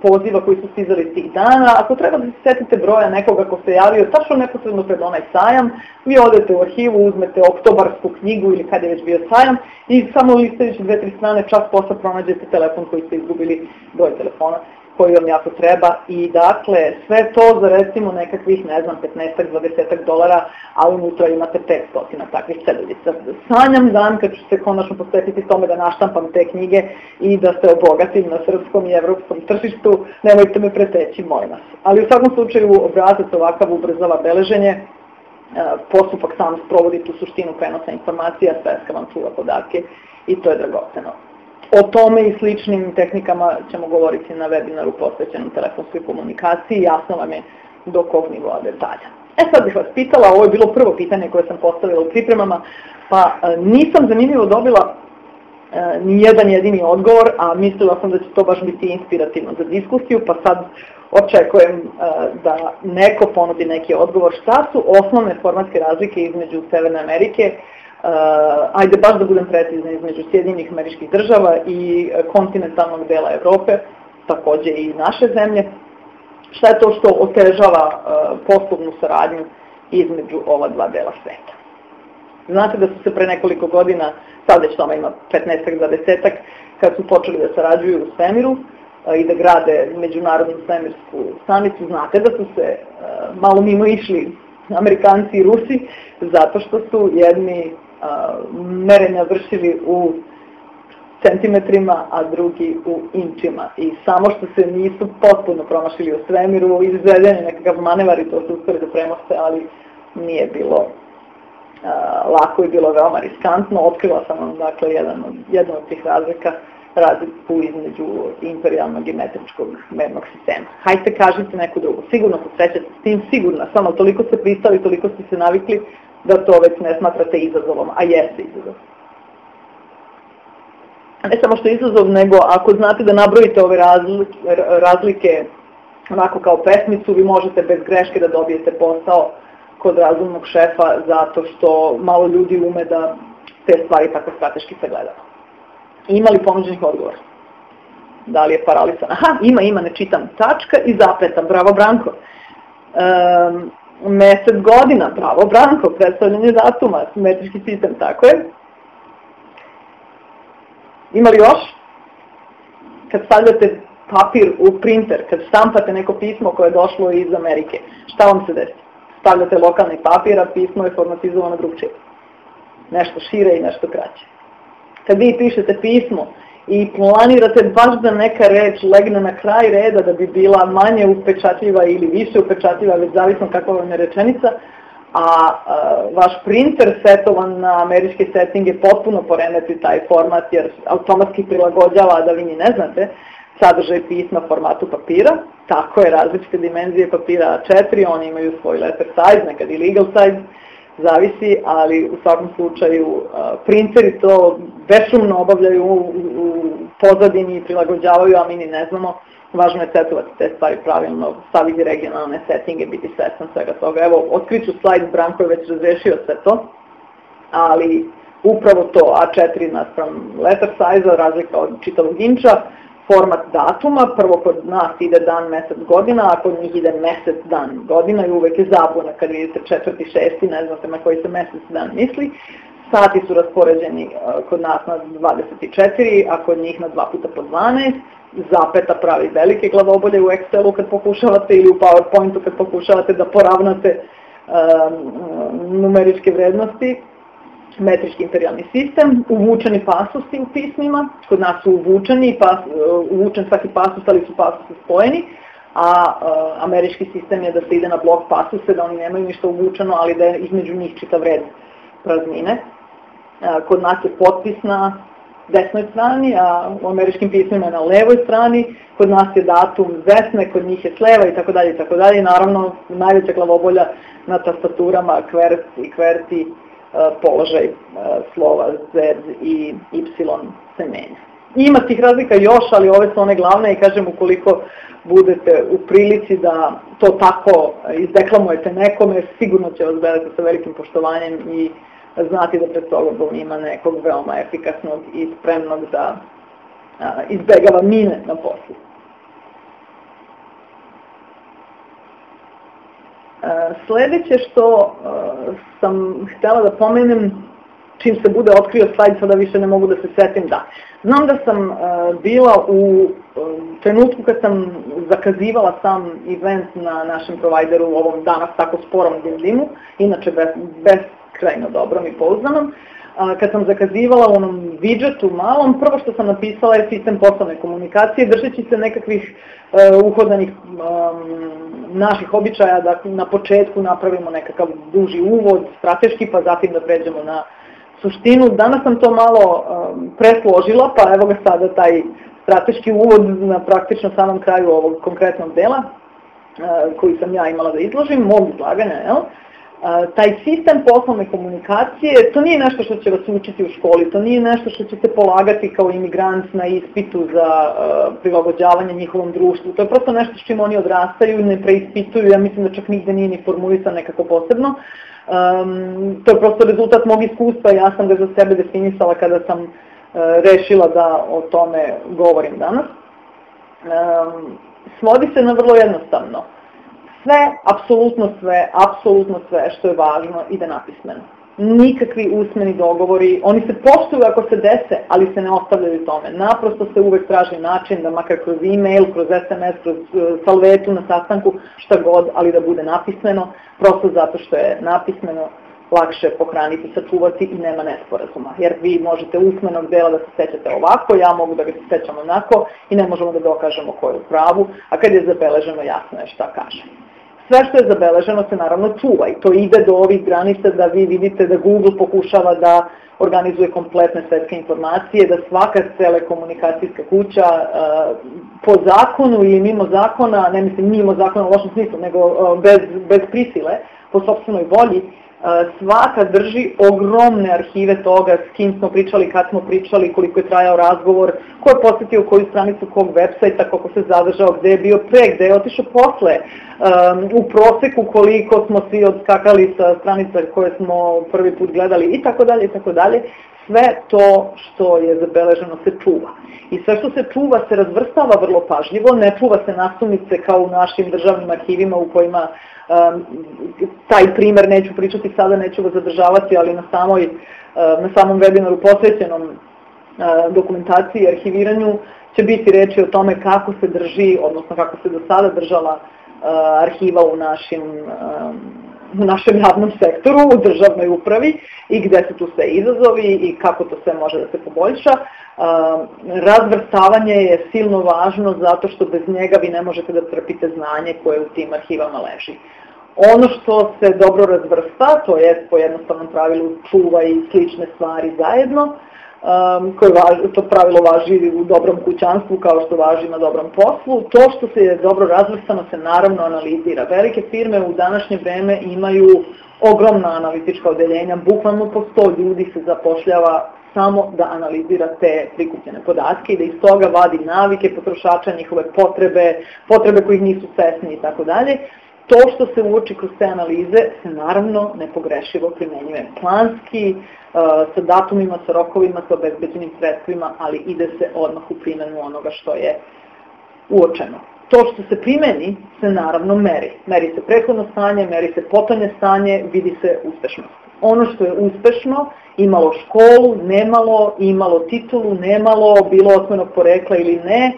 poziva koji su stizali tih dana. Ako treba da se setite broja nekoga ko se javio tačno neposredno pred onaj sajam, vi odete u arhivu, uzmete oktobarsku knjigu ili kada je već bio sajam i samo listajući dve, tri strane čas posla pronađete telefon koji ste izgubili, broj telefona koji vam jako treba i dakle sve to za recimo nekakvih, ne znam, 15-20 dolara, a unutra imate 500 takvih cedeljica. Sanjam dan kad ću se konačno posvetiti tome da naštampam te knjige i da se obogatim na srpskom i evropskom tržištu, nemojte me preteći, molim vas. Ali u svakom slučaju obrazac ovakav ubrzava beleženje, e, postupak sam sprovodi tu suštinu prenosa informacija, sveska vam čuva podatke i to je dragoceno. O tome i sličnim tehnikama ćemo govoriti na webinaru posvećenom telefonskoj komunikaciji, jasno vam je do kog nivoa detalja. E sad bih vas pitala, ovo je bilo prvo pitanje koje sam postavila u pripremama, pa e, nisam zanimljivo dobila e, ni jedan jedini odgovor, a mislila sam da će to baš biti inspirativno za diskusiju, pa sad očekujem e, da neko ponudi neki odgovor. Šta su osnovne formatske razlike između Severne Amerike uh, ajde baš da budem precizna, između Sjedinjenih američkih država i kontinentalnog dela Evrope, takođe i naše zemlje. Šta je to što otežava uh, poslovnu saradnju između ova dva dela sveta? Znate da su se pre nekoliko godina, sad već toma ima 15-20, kad su počeli da sarađuju u svemiru uh, i da grade međunarodnu svemirsku stanicu, znate da su se uh, malo mimo išli Amerikanci i Rusi, zato što su jedni merenja vršili u centimetrima, a drugi u inčima. I samo što se nisu potpuno promašili u svemiru, izveden je nekakav manevar i to su uspeli da premoste, ali nije bilo a, lako i bilo veoma riskantno. Otkrila sam vam, dakle, jedan od, jedan od tih razlika razliku između imperialnog i metričkog mernog sistema. Hajte, kažite neku drugu. Sigurno se srećate s tim, sigurno, samo toliko ste pristali, toliko ste se navikli da to već ne smatrate izazovom, a jeste izazov. Ne samo što je izazov, nego ako znate da nabrojite ove razlike, razlike onako kao pesmicu, vi možete bez greške da dobijete posao kod razumnog šefa zato što malo ljudi ume da te stvari tako strateški sagledava. Ima li ponuđenih odgovora? Da li je paralisan? Aha, ima, ima, ne čitam. Tačka i zapeta. Bravo, Branko. Um, mesec godina, bravo Branko, predstavljanje datuma, simetrički sistem, tako je. Ima li još? Kad stavljate papir u printer, kad štampate neko pismo koje je došlo iz Amerike, šta vam se desi? Stavljate lokalni papir, a pismo je formatizovano drugčije. Nešto šire i nešto kraće. Kad vi pišete pismo i planirate baš da neka reč legne na kraj reda da bi bila manje upečatljiva ili više upečatljiva, već zavisno kakva vam je rečenica, a, a vaš printer setovan na američki setting je potpuno poremeti taj format jer automatski prilagođava da vi ni ne znate sadržaj pisma formatu papira, tako je različite dimenzije papira A4, oni imaju svoj letter size, nekad i legal size, zavisi, ali u svakom slučaju printeri to bešumno obavljaju u, pozadini i prilagođavaju, a mi ni ne znamo važno je setovati te stvari pravilno, staviti regionalne settinge, biti svestan svega toga. Evo, otkriću slajd, Branko je već razrešio sve to, ali upravo to, A4 naspram letter size razlika od čitavog inča, format datuma, prvo kod nas ide dan, mesec, godina, a kod njih ide mesec, dan, godina i uvek je zabuna kad vidite četvrti, šesti, ne znate na koji se mesec, dan misli. Sati su raspoređeni kod nas na 24, a kod njih na 2 puta po 12. Zapeta pravi velike glavobolje u Excelu kad pokušavate ili u PowerPointu kad pokušavate da poravnate um, numeričke vrednosti metrički imperialni sistem, uvučeni pasusi u pismima, kod nas su uvučeni, pas, uvučen svaki pasus, ali su pasusi spojeni, a uh, američki sistem je da se ide na blok pasuse, da oni nemaju ništa uvučeno, ali da je između njih čitav red praznine. Uh, kod nas je potpis na desnoj strani, a u američkim pismima je na levoj strani, kod nas je datum desne, kod njih je s leva i tako dalje i tako dalje. Naravno, najveća glavobolja na tastaturama, kverti i kverti položaj slova Z i Y se menja. Ima tih razlika još, ali ove su one glavne i kažem ukoliko budete u prilici da to tako izdeklamujete nekome, sigurno će vas gledati sa velikim poštovanjem i znati da pred sobom ima nekog veoma efikasnog i spremnog da izbegava mine na poslu. Sledeće što sam htela da pomenem, čim se bude otkrio slajd, sada više ne mogu da se setim, da. Znam da sam bila u trenutku kad sam zakazivala sam event na našem provideru, ovom danas tako sporom dimdimu, inače beskrajno dobrom i pouzdanom, kad sam zakazivala u onom widgetu malom, prvo što sam napisala je sistem poslovne komunikacije, držeći se nekakvih uh, uhodanih um, naših običaja da na početku napravimo nekakav duži uvod, strateški, pa zatim da pređemo na suštinu. Danas sam to malo um, presložila, pa evo ga sada taj strateški uvod na praktično samom kraju ovog konkretnog dela uh, koji sam ja imala da izložim, mog izlaganja, jel? Uh, taj sistem poslovne komunikacije, to nije nešto što će vas učiti u školi, to nije nešto što ćete polagati kao imigrant na ispitu za uh, prilagođavanje njihovom društvu, to je prosto nešto s čim oni odrastaju ne preispituju, ja mislim da čak nigde nije ni formulisan nekako posebno. Um, to je prosto rezultat mog iskustva, ja sam ga za sebe definisala kada sam uh, rešila da o tome govorim danas. Um, svodi se na vrlo jednostavno sve, apsolutno sve, apsolutno sve što je važno ide napismeno. Nikakvi usmeni dogovori, oni se poštuju ako se dese, ali se ne ostavljaju tome. Naprosto se uvek traži način da makar kroz e-mail, kroz SMS, kroz uh, salvetu na sastanku, šta god, ali da bude napismeno, prosto zato što je napismeno lakše pohraniti, sačuvati i nema nesporazuma. Jer vi možete usmenog dela da se sećate ovako, ja mogu da ga se sećam onako i ne možemo da dokažemo ko je u pravu, a kad je zabeleženo jasno je šta kaže. Sve što je zabeleženo se naravno čuva i to ide do ovih granica da vi vidite da Google pokušava da organizuje kompletne svetske informacije, da svaka telekomunikacijska kuća uh, po zakonu ili mimo zakona, ne mislim mimo zakona u lošem smislu, nego uh, bez, bez prisile, po sobstvenoj volji, svaka drži ogromne arhive toga s kim smo pričali, kad smo pričali, koliko je trajao razgovor, ko je posetio koju stranicu kog websajta, koliko se zadržao, gde je bio pre, gde je otišao posle, um, u proseku koliko smo svi odskakali sa stranica koje smo prvi put gledali i tako dalje i tako dalje. Sve to što je zabeleženo se čuva. I sve što se čuva se razvrstava vrlo pažljivo, ne čuva se nasumice kao u našim državnim arhivima u kojima um, taj primer neću pričati sada, neću ga zadržavati, ali na, samoj, na samom webinaru posvećenom dokumentaciji i arhiviranju će biti reči o tome kako se drži, odnosno kako se do sada držala arhiva u našim um, u našem javnom sektoru, u državnoj upravi i gde su tu sve izazovi i kako to sve može da se poboljša. Razvrstavanje je silno važno zato što bez njega vi ne možete da trpite znanje koje u tim arhivama leži. Ono što se dobro razvrsta, to je po jednostavnom pravilu čuva i slične stvari zajedno, um, koje važi, to pravilo važi u dobrom kućanstvu kao što važi na dobrom poslu. To što se je dobro razvrstano se naravno analizira. Velike firme u današnje vreme imaju ogromna analitička odeljenja, bukvalno po 100 ljudi se zapošljava samo da analizira te prikupljene podatke i da iz toga vadi navike potrošača, njihove potrebe, potrebe kojih nisu svesni i tako dalje. To što se uoči kroz te analize se naravno nepogrešivo primenjuje planski, sa datumima, sa rokovima, sa obezbeđenim sredstvima, ali ide se odmah u primenu onoga što je uočeno. To što se primeni se naravno meri. Meri se prethodno stanje, meri se potanje stanje, vidi se uspešnost. Ono što je uspešno, imalo školu, nemalo, imalo titulu, nemalo, bilo osmenog porekla ili ne,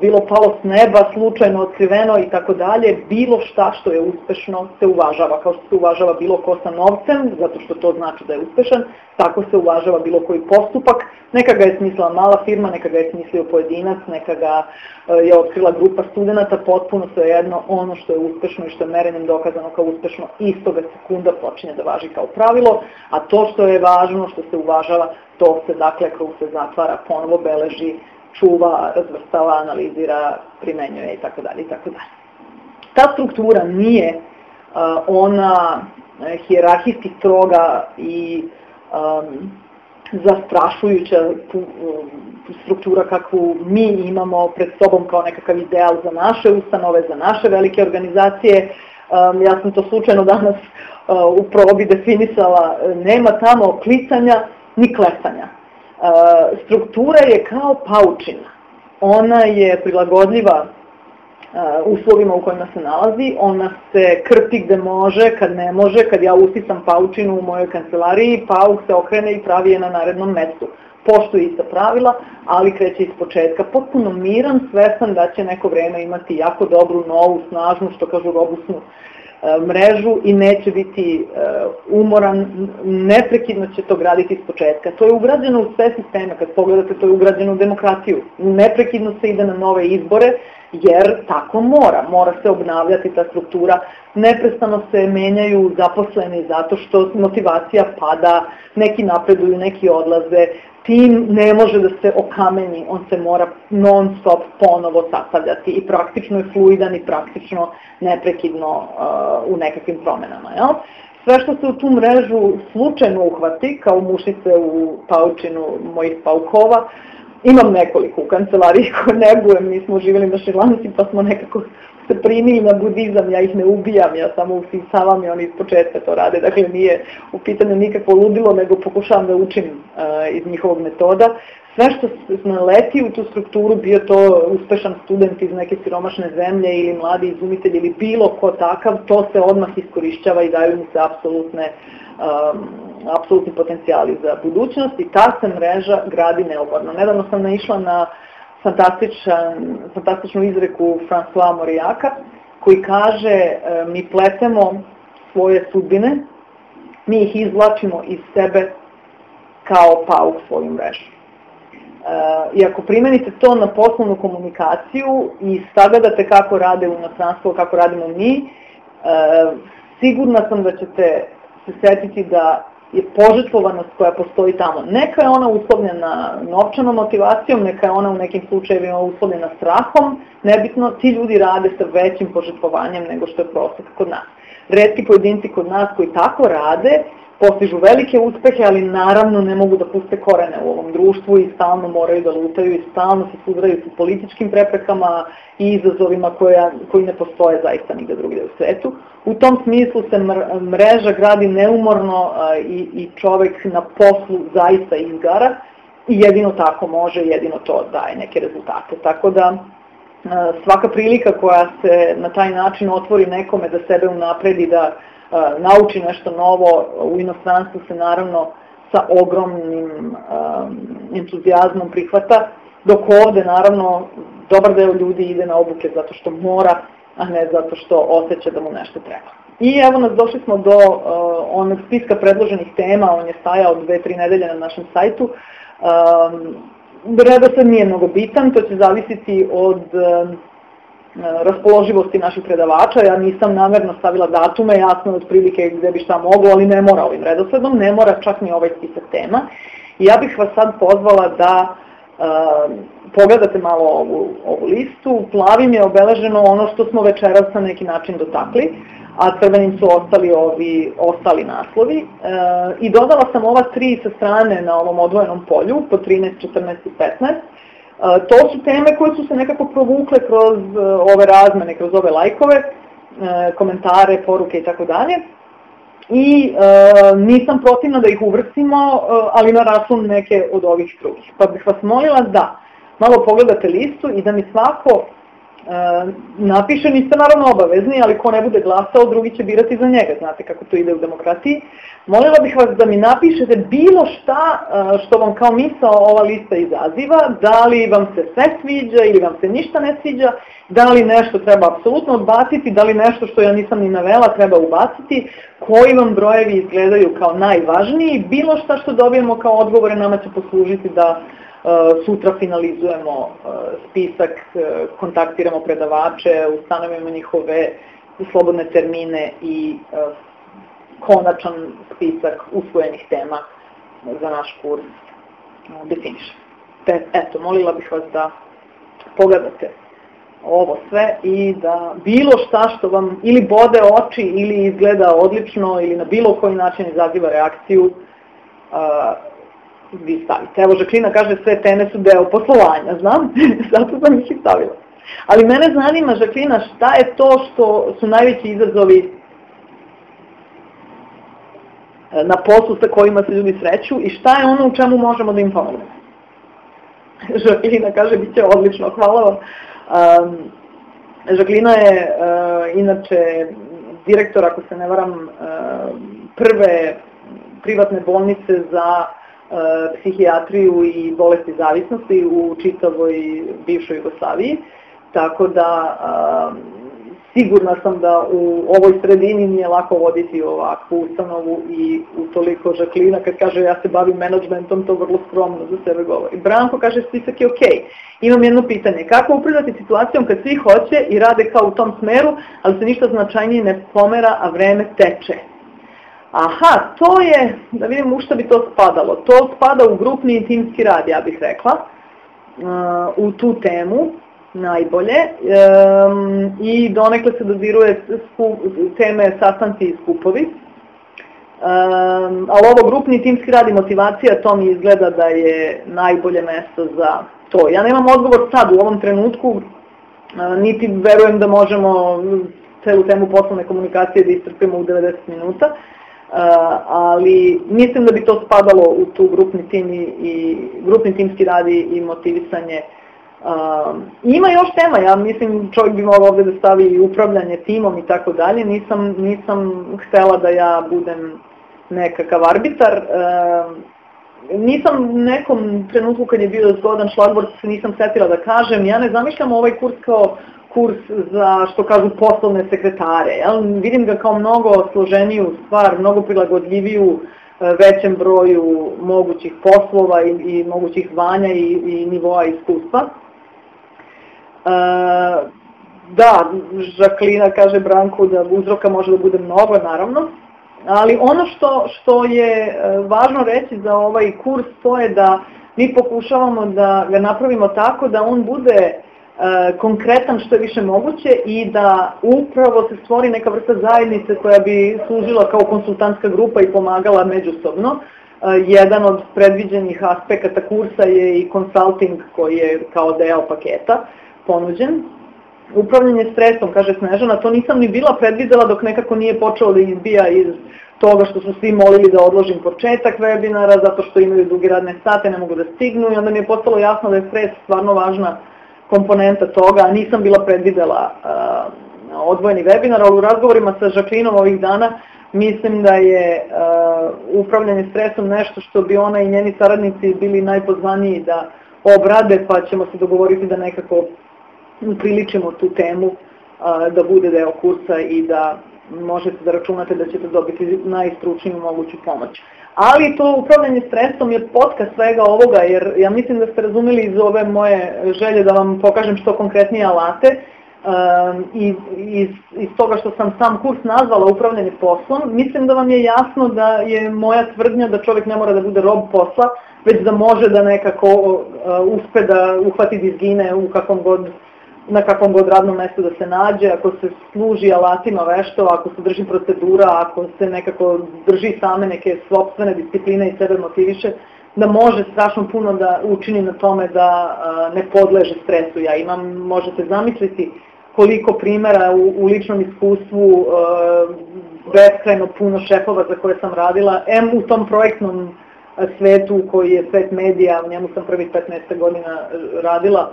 bilo palo s neba, slučajno otkriveno i tako dalje, bilo šta što je uspešno se uvažava, kao što se uvažava bilo ko sa novcem, zato što to znači da je uspešan, tako se uvažava bilo koji postupak, neka ga je smislila mala firma, neka ga je smislio pojedinac, neka ga je otkrila grupa studenta, potpuno sve jedno, ono što je uspešno i što je merenjem dokazano kao uspešno, istoga sekunda počinje da važi kao pravilo, a to što je važno, što se uvažava, to se, dakle, krug se zatvara, ponovo beleži, čuva, razvrstava, analizira, primenjuje i tako dalje i tako dalje. Ta struktura nije uh, ona e, hijerarhijski stroga i um, zastrašujuća struktura kakvu mi imamo pred sobom kao nekakav ideal za naše ustanove, za naše velike organizacije. Um, ja sam to slučajno danas uh, u probi definisala, nema tamo klicanja ni klesanja struktura je kao paučina. Ona je prilagodljiva uslovima u kojima se nalazi, ona se krpi gde može, kad ne može, kad ja usisam paučinu u mojoj kancelariji, pauk se okrene i pravi je na narednom mestu. Poštuje ista pravila, ali kreće iz početka. Potpuno miran, svesan da će neko vreme imati jako dobru, novu, snažnu, što kažu robustnu mrežu i neće biti e, umoran, neprekidno će to graditi iz početka. To je ugrađeno u sve sisteme, kad pogledate to je ugrađeno u demokratiju. Neprekidno se ide na nove izbore, jer tako mora, mora se obnavljati ta struktura, neprestano se menjaju zaposleni zato što motivacija pada, neki napreduju, neki odlaze, tim ne može da se okameni, on se mora non stop ponovo sastavljati i praktično je fluidan i praktično neprekidno uh, u nekakvim promenama. Jel? Sve što se u tu mrežu slučajno uhvati, kao mušice u paučinu mojih paukova, imam nekoliko u kancelariji koje negujem, mi smo živjeli na Šrilanci pa smo nekako se primili na budizam, ja ih ne ubijam, ja samo usisavam i oni iz početka to rade, dakle nije u pitanju nikakvo ludilo, nego pokušavam da učim uh, iz njihovog metoda. Sve što se leti u tu strukturu, bio to uspešan student iz neke siromašne zemlje ili mladi izumitelj ili bilo ko takav, to se odmah iskorišćava i daju mu se apsolutne um, apsolutni potencijali za budućnost i ta se mreža gradi neoborno. Nedavno sam naišla na fantastičan, fantastičnu izreku François Morijaka, koji kaže e, mi pletemo svoje sudbine, mi ih izvlačimo iz sebe kao pauk svoju mrežu. E, I ako primenite to na poslovnu komunikaciju i sagledate kako rade u inostranstvu, kako radimo mi, e, sigurna sam da ćete se setiti da je požetvovanost koja postoji tamo. Neka je ona uslovljena novčanom motivacijom, neka je ona u nekim slučajevima uslovljena strahom, nebitno, ti ljudi rade sa većim požetvovanjem nego što je prosek kod nas. Redki pojedinci kod nas koji tako rade, postižu velike uspehe, ali naravno ne mogu da puste korene u ovom društvu i stalno moraju da lutaju i stalno se sudraju sa političkim preprekama i izazovima koja, koji ne postoje zaista nigde drugde u svetu. U tom smislu se mreža gradi neumorno i, i čovek na poslu zaista izgara i jedino tako može, jedino to daje neke rezultate. Tako da svaka prilika koja se na taj način otvori nekome da sebe unapredi, da nauči nešto novo, u inostranstvu se naravno sa ogromnim um, entuzijazmom prihvata, dok ovde naravno dobar deo ljudi ide na obuke zato što mora, a ne zato što osjeća da mu nešto treba. I evo nas, došli smo do uh, onog spiska predloženih tema, on je stajao dve, tri nedelje na našem sajtu. Um, Redosled nije mnogo bitan, to će zavisiti od raspoloživosti naših predavača, ja nisam namerno stavila datume, jasno od prilike gde bi šta moglo, ali ne mora ovim redosledom, ne mora čak ni ovaj spisak tema. I ja bih vas sad pozvala da uh, pogledate malo ovu, ovu listu, plavim je obeleženo ono što smo večeras na neki način dotakli, a crvenim su ostali ovi ostali naslovi. E, I dodala sam ova tri sa strane na ovom odvojenom polju, po 13, 14 i 15. To su teme koje su se nekako provukle kroz e, ove razmene, kroz ove lajkove, e, komentare, poruke i tako dalje. I e, nisam protivna da ih uvrstimo, ali na račun neke od ovih drugih. Pa bih vas molila da malo pogledate listu i da mi svako napiše, niste naravno obavezni, ali ko ne bude glasao, drugi će birati za njega, znate kako to ide u demokratiji. Molila bih vas da mi napišete bilo šta e, što vam kao misao ova lista izaziva, da li vam se sve sviđa ili vam se ništa ne sviđa, da li nešto treba apsolutno odbaciti, da li nešto što ja nisam ni navela treba ubaciti, koji vam brojevi izgledaju kao najvažniji, bilo šta što dobijemo kao odgovore nama će poslužiti da E, sutra finalizujemo e, spisak, e, kontaktiramo predavače, ustanovimo njihove slobodne termine i konačan spisak usvojenih tema za naš kurs definiše. Eto, molila bih vas da pogledate ovo sve i da bilo šta što vam ili bode oči ili izgleda odlično ili na bilo koji način izaziva reakciju, vi stavite. Evo, Žaklina kaže sve teme su deo poslovanja, znam, zato sam ih i stavila. Ali mene zanima, Žaklina, šta je to što su najveći izazovi e, na poslu sa kojima se ljudi sreću i šta je ono u čemu možemo da im pomognemo? Žaklina kaže, bit će odlično, hvala vam. Um, Žaklina je uh, inače direktor, ako se ne varam, uh, prve privatne bolnice za psihijatriju i bolesti zavisnosti u čitavoj bivšoj Jugoslaviji, tako da sigurna sam da u ovoj sredini nije lako voditi ovakvu ustanovu i u toliko Žaklina kad kaže ja se bavim menadžmentom, to vrlo skromno za sebe govori. Branko kaže spisak je ok. Imam jedno pitanje, kako upravljati situacijom kad svi hoće i rade kao u tom smeru, ali se ništa značajnije ne pomera, a vreme teče? Aha, to je, da vidimo u što bi to spadalo. To spada u grupni i timski rad, ja bih rekla, uh, u tu temu najbolje um, i donekle se doziruje teme sastanci i skupovi. Um, ali ovo grupni timski rad i motivacija, to mi izgleda da je najbolje mesto za to. Ja nemam odgovor sad u ovom trenutku, uh, niti verujem da možemo celu temu poslovne komunikacije da istrpimo u 90 minuta, ali mislim da bi to spadalo u tu grupni tim i, i grupni timski rad i motivisanje. Uh, ima još tema, ja mislim čovjek bi mogao ovde da stavi upravljanje timom i tako dalje, nisam, nisam htela da ja budem nekakav arbitar, uh, nisam u nekom trenutku kad je bio zgodan šlagvort nisam setila da kažem, ja ne zamišljam ovaj kurs kao kurs za, što kažu, poslovne sekretare. Jel? Vidim ga kao mnogo složeniju stvar, mnogo prilagodljiviju e, većem broju mogućih poslova i, i mogućih zvanja i, i nivoa iskustva. E, da, Žaklina kaže Branku da uzroka može da bude mnogo, naravno, ali ono što, što je e, važno reći za ovaj kurs, to je da mi pokušavamo da ga napravimo tako da on bude konkretan što je više moguće i da upravo se stvori neka vrsta zajednice koja bi služila kao konsultantska grupa i pomagala međusobno. E, jedan od predviđenih aspekata kursa je i consulting koji je kao deo paketa ponuđen. Upravljanje stresom, kaže Snežana, to nisam ni bila predvidela dok nekako nije počelo da izbija iz toga što su svi molili da odložim početak webinara zato što imaju dugi radne sate, ne mogu da stignu i onda mi je postalo jasno da je stres stvarno važna komponenta toga, nisam bila predvidela uh, odvojeni webinar, ali u razgovorima sa Žaklinom ovih dana mislim da je uh, upravljanje stresom nešto što bi ona i njeni saradnici bili najpozvaniji da obrade, pa ćemo se dogovoriti da nekako upriličimo tu temu uh, da bude deo kursa i da možete da računate da ćete dobiti najstručniju moguću pomoć. Ali to upravljanje stresom je potka svega ovoga, jer ja mislim da ste razumeli iz ove moje želje da vam pokažem što konkretnije alate, um, iz, iz, iz toga što sam sam kurs nazvala upravljanje poslom, mislim da vam je jasno da je moja tvrdnja da čovjek ne mora da bude rob posla, već da može da nekako uh, uspe da uhvati dizgine u kakvom god na kakvom god radnom mestu da se nađe, ako se služi alatima vešto, ako se drži procedura, ako se nekako drži same neke sobstvene discipline i sebe motiviše, da može strašno puno da učini na tome da a, ne podleže stresu. Ja imam, možete zamisliti, koliko primera u, u ličnom iskustvu a, beskrajno puno šefova za koje sam radila, em u tom projektnom svetu koji je svet medija, u njemu sam prvi 15 godina radila,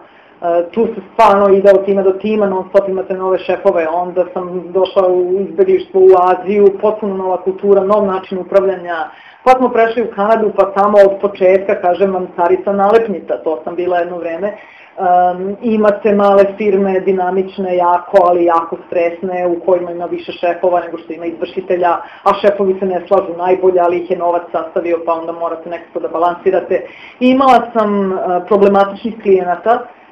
tu se stvarno ide od tima do tima, non stop imate nove šefove, onda sam došla u izbjeglištvo u Aziju, potpuno nova kultura, nov način upravljanja, pa smo prešli u Kanadu, pa tamo od početka, kažem vam, carica nalepnica, to sam bila jedno vreme, um, imate male firme, dinamične, jako, ali jako stresne, u kojima ima više šefova nego što ima izvršitelja, a šefovi se ne slažu najbolje, ali ih je novac sastavio, pa onda morate nekako da balansirate. Imala sam uh, problematičnih klijenata, E,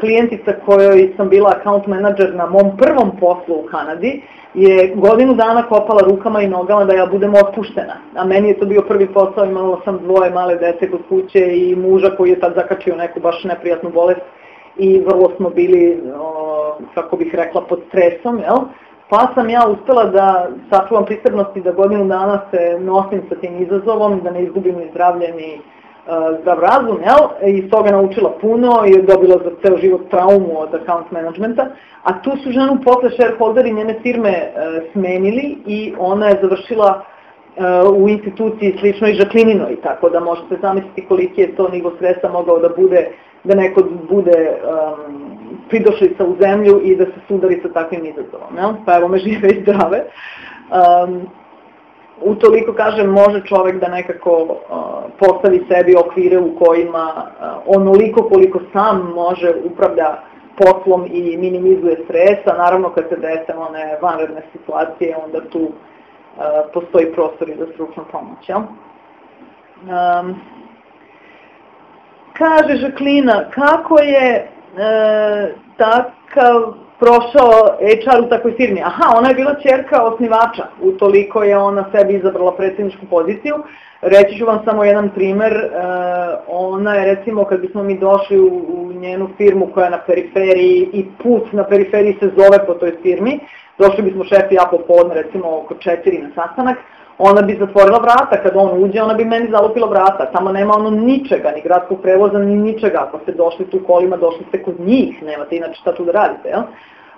klijentica kojoj sam bila account manager na mom prvom poslu u Kanadi je godinu dana kopala rukama i nogama da ja budem otpuštena. A meni je to bio prvi posao, imala sam dvoje male dece kod kuće i muža koji je tad zakačio neku baš neprijatnu bolest i vrlo smo bili, o, kako bih rekla, pod stresom, jel? Pa sam ja uspela da sačuvam prisebnosti da godinu dana se nosim sa tim izazovom, da ne izgubim ni zdravlje ni zdrav razum, jel? I iz toga naučila puno i dobila za ceo život traumu od account managementa, a tu su ženu posle shareholderi njene firme e, smenili i ona je završila e, u instituciji sličnoj Žaklininoj, tako da možete zamisliti koliki je to nivo stresa mogao da bude, da neko bude um, pridošlica u zemlju i da se sudari sa takvim izazovom. Jel? Pa evo me žive i zdrave. Um, utoliko, kažem, može čovek da nekako postavi sebi okvire u kojima onoliko koliko sam može upravlja poslom i minimizuje stres, a naravno kad se dese one vanredne situacije, onda tu postoji prostor i za stručnu pomoć. Ja? Um, kaže Žaklina, kako je e, takav prošao HR u takvoj firmi. Aha, ona je bila čerka osnivača, utoliko je ona sebi izabrala predsjedničku poziciju. Reći ću vam samo jedan primer, e, ona je recimo kad bismo mi došli u, u njenu firmu koja je na periferiji i put na periferiji se zove po toj firmi, došli bismo šef i ja popodne recimo oko četiri na sastanak, ona bi zatvorila vrata, kad on uđe, ona bi meni zalupila vrata, tamo nema ono ničega, ni gradskog prevoza, ni ničega, ako ste došli tu kolima, došli ste kod njih, nemate inače šta tu da radite, jel?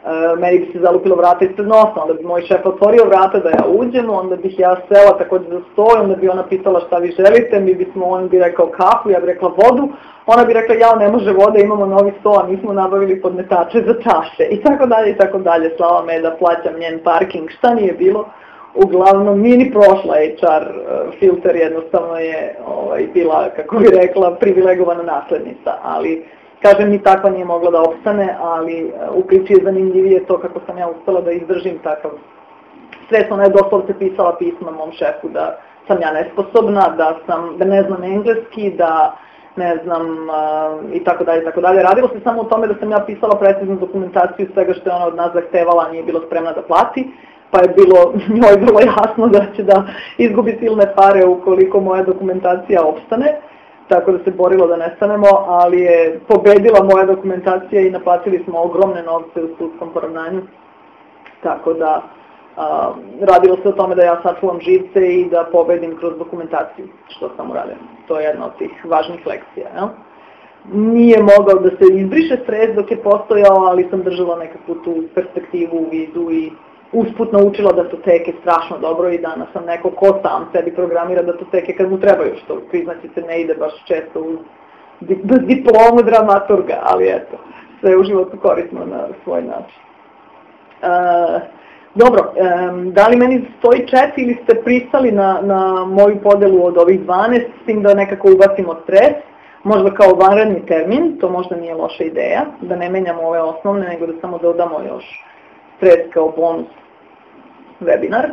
E, meni bi se zalupilo vrata ispred nosa, onda bi moj šef otvorio vrata da ja uđem, onda bih ja sela takođe za stoj, onda bi ona pitala šta vi želite, mi bismo, on bi rekao kafu, ja bi rekla vodu, ona bi rekla ja ne može voda, imamo novi sto, a mi smo nabavili podmetače za čaše i tako dalje i tako dalje, slava me da plaćam njen parking, šta nije bilo, uglavnom nije ni prošla HR e, filter, jednostavno je ovaj, bila, kako bi rekla, privilegovana naslednica, ali kažem ni takva nije mogla da opstane, ali e, u priči je zanimljivije to kako sam ja uspela da izdržim takav stres, ona je doslovce pisala pisma mom šefu da sam ja nesposobna, da sam, da ne znam engleski, da ne znam, uh, i tako dalje, i tako dalje. Radilo se samo o tome da sam ja pisala preciznu dokumentaciju svega što je ona od nas zahtevala, nije bila spremna da plati, pa je bilo njoj bilo jasno da će da izgubi silne pare ukoliko moja dokumentacija opstane, tako da se borilo da nestanemo, ali je pobedila moja dokumentacija i naplatili smo ogromne novce u sudskom poravnanju, tako da a, radilo se o tome da ja sačuvam živce i da pobedim kroz dokumentaciju, što sam uradila. To je jedna od tih važnih lekcija. Ja? Nije mogao da se izbriše stres dok je postojao, ali sam držala nekakvu tu perspektivu u vidu i usput naučila datoteke strašno dobro i danas sam neko ko sam sebi programira datoteke kad mu trebaju, što priznaći se ne ide baš često uz diplomu dramaturga, ali eto, sve u životu korisno na svoj način. Uh, dobro, um, da li meni stoji čet ili ste pristali na, na moju podelu od ovih 12, s tim da nekako ubacimo stres, možda kao vanredni termin, to možda nije loša ideja, da ne menjamo ove osnovne, nego da samo dodamo još stres kao bonus webinar.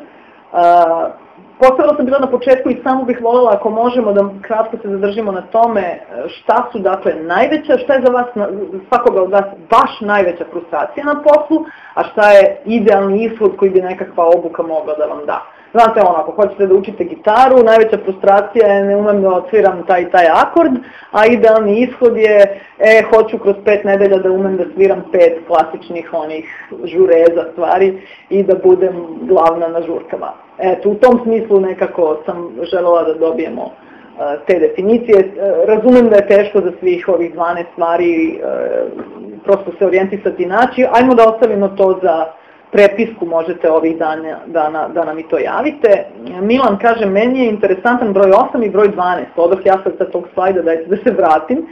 Uh, Postavila sam bila na početku i samo bih voljela ako možemo da kratko se zadržimo na tome šta su dakle najveća, šta je za vas, svakoga od vas baš najveća frustracija na poslu, a šta je idealni ishod koji bi nekakva obuka mogla da vam da. Znate ono, ako hoćete da učite gitaru, najveća frustracija je ne umem da odsviram taj taj akord, a idealni ishod je, e, hoću kroz pet nedelja da umem da sviram pet klasičnih onih žureza stvari i da budem glavna na žurkama. Eto, u tom smislu nekako sam želela da dobijemo te definicije. Razumem da je teško za svih ovih 12 stvari prosto se orijentisati i naći. Ajmo da ostavimo to za prepisku, možete ovih dana, dana da nam i to javite. Milan kaže, meni je interesantan broj 8 i broj 12. Odoh ja sad sa tog slajda, dajte da se vratim.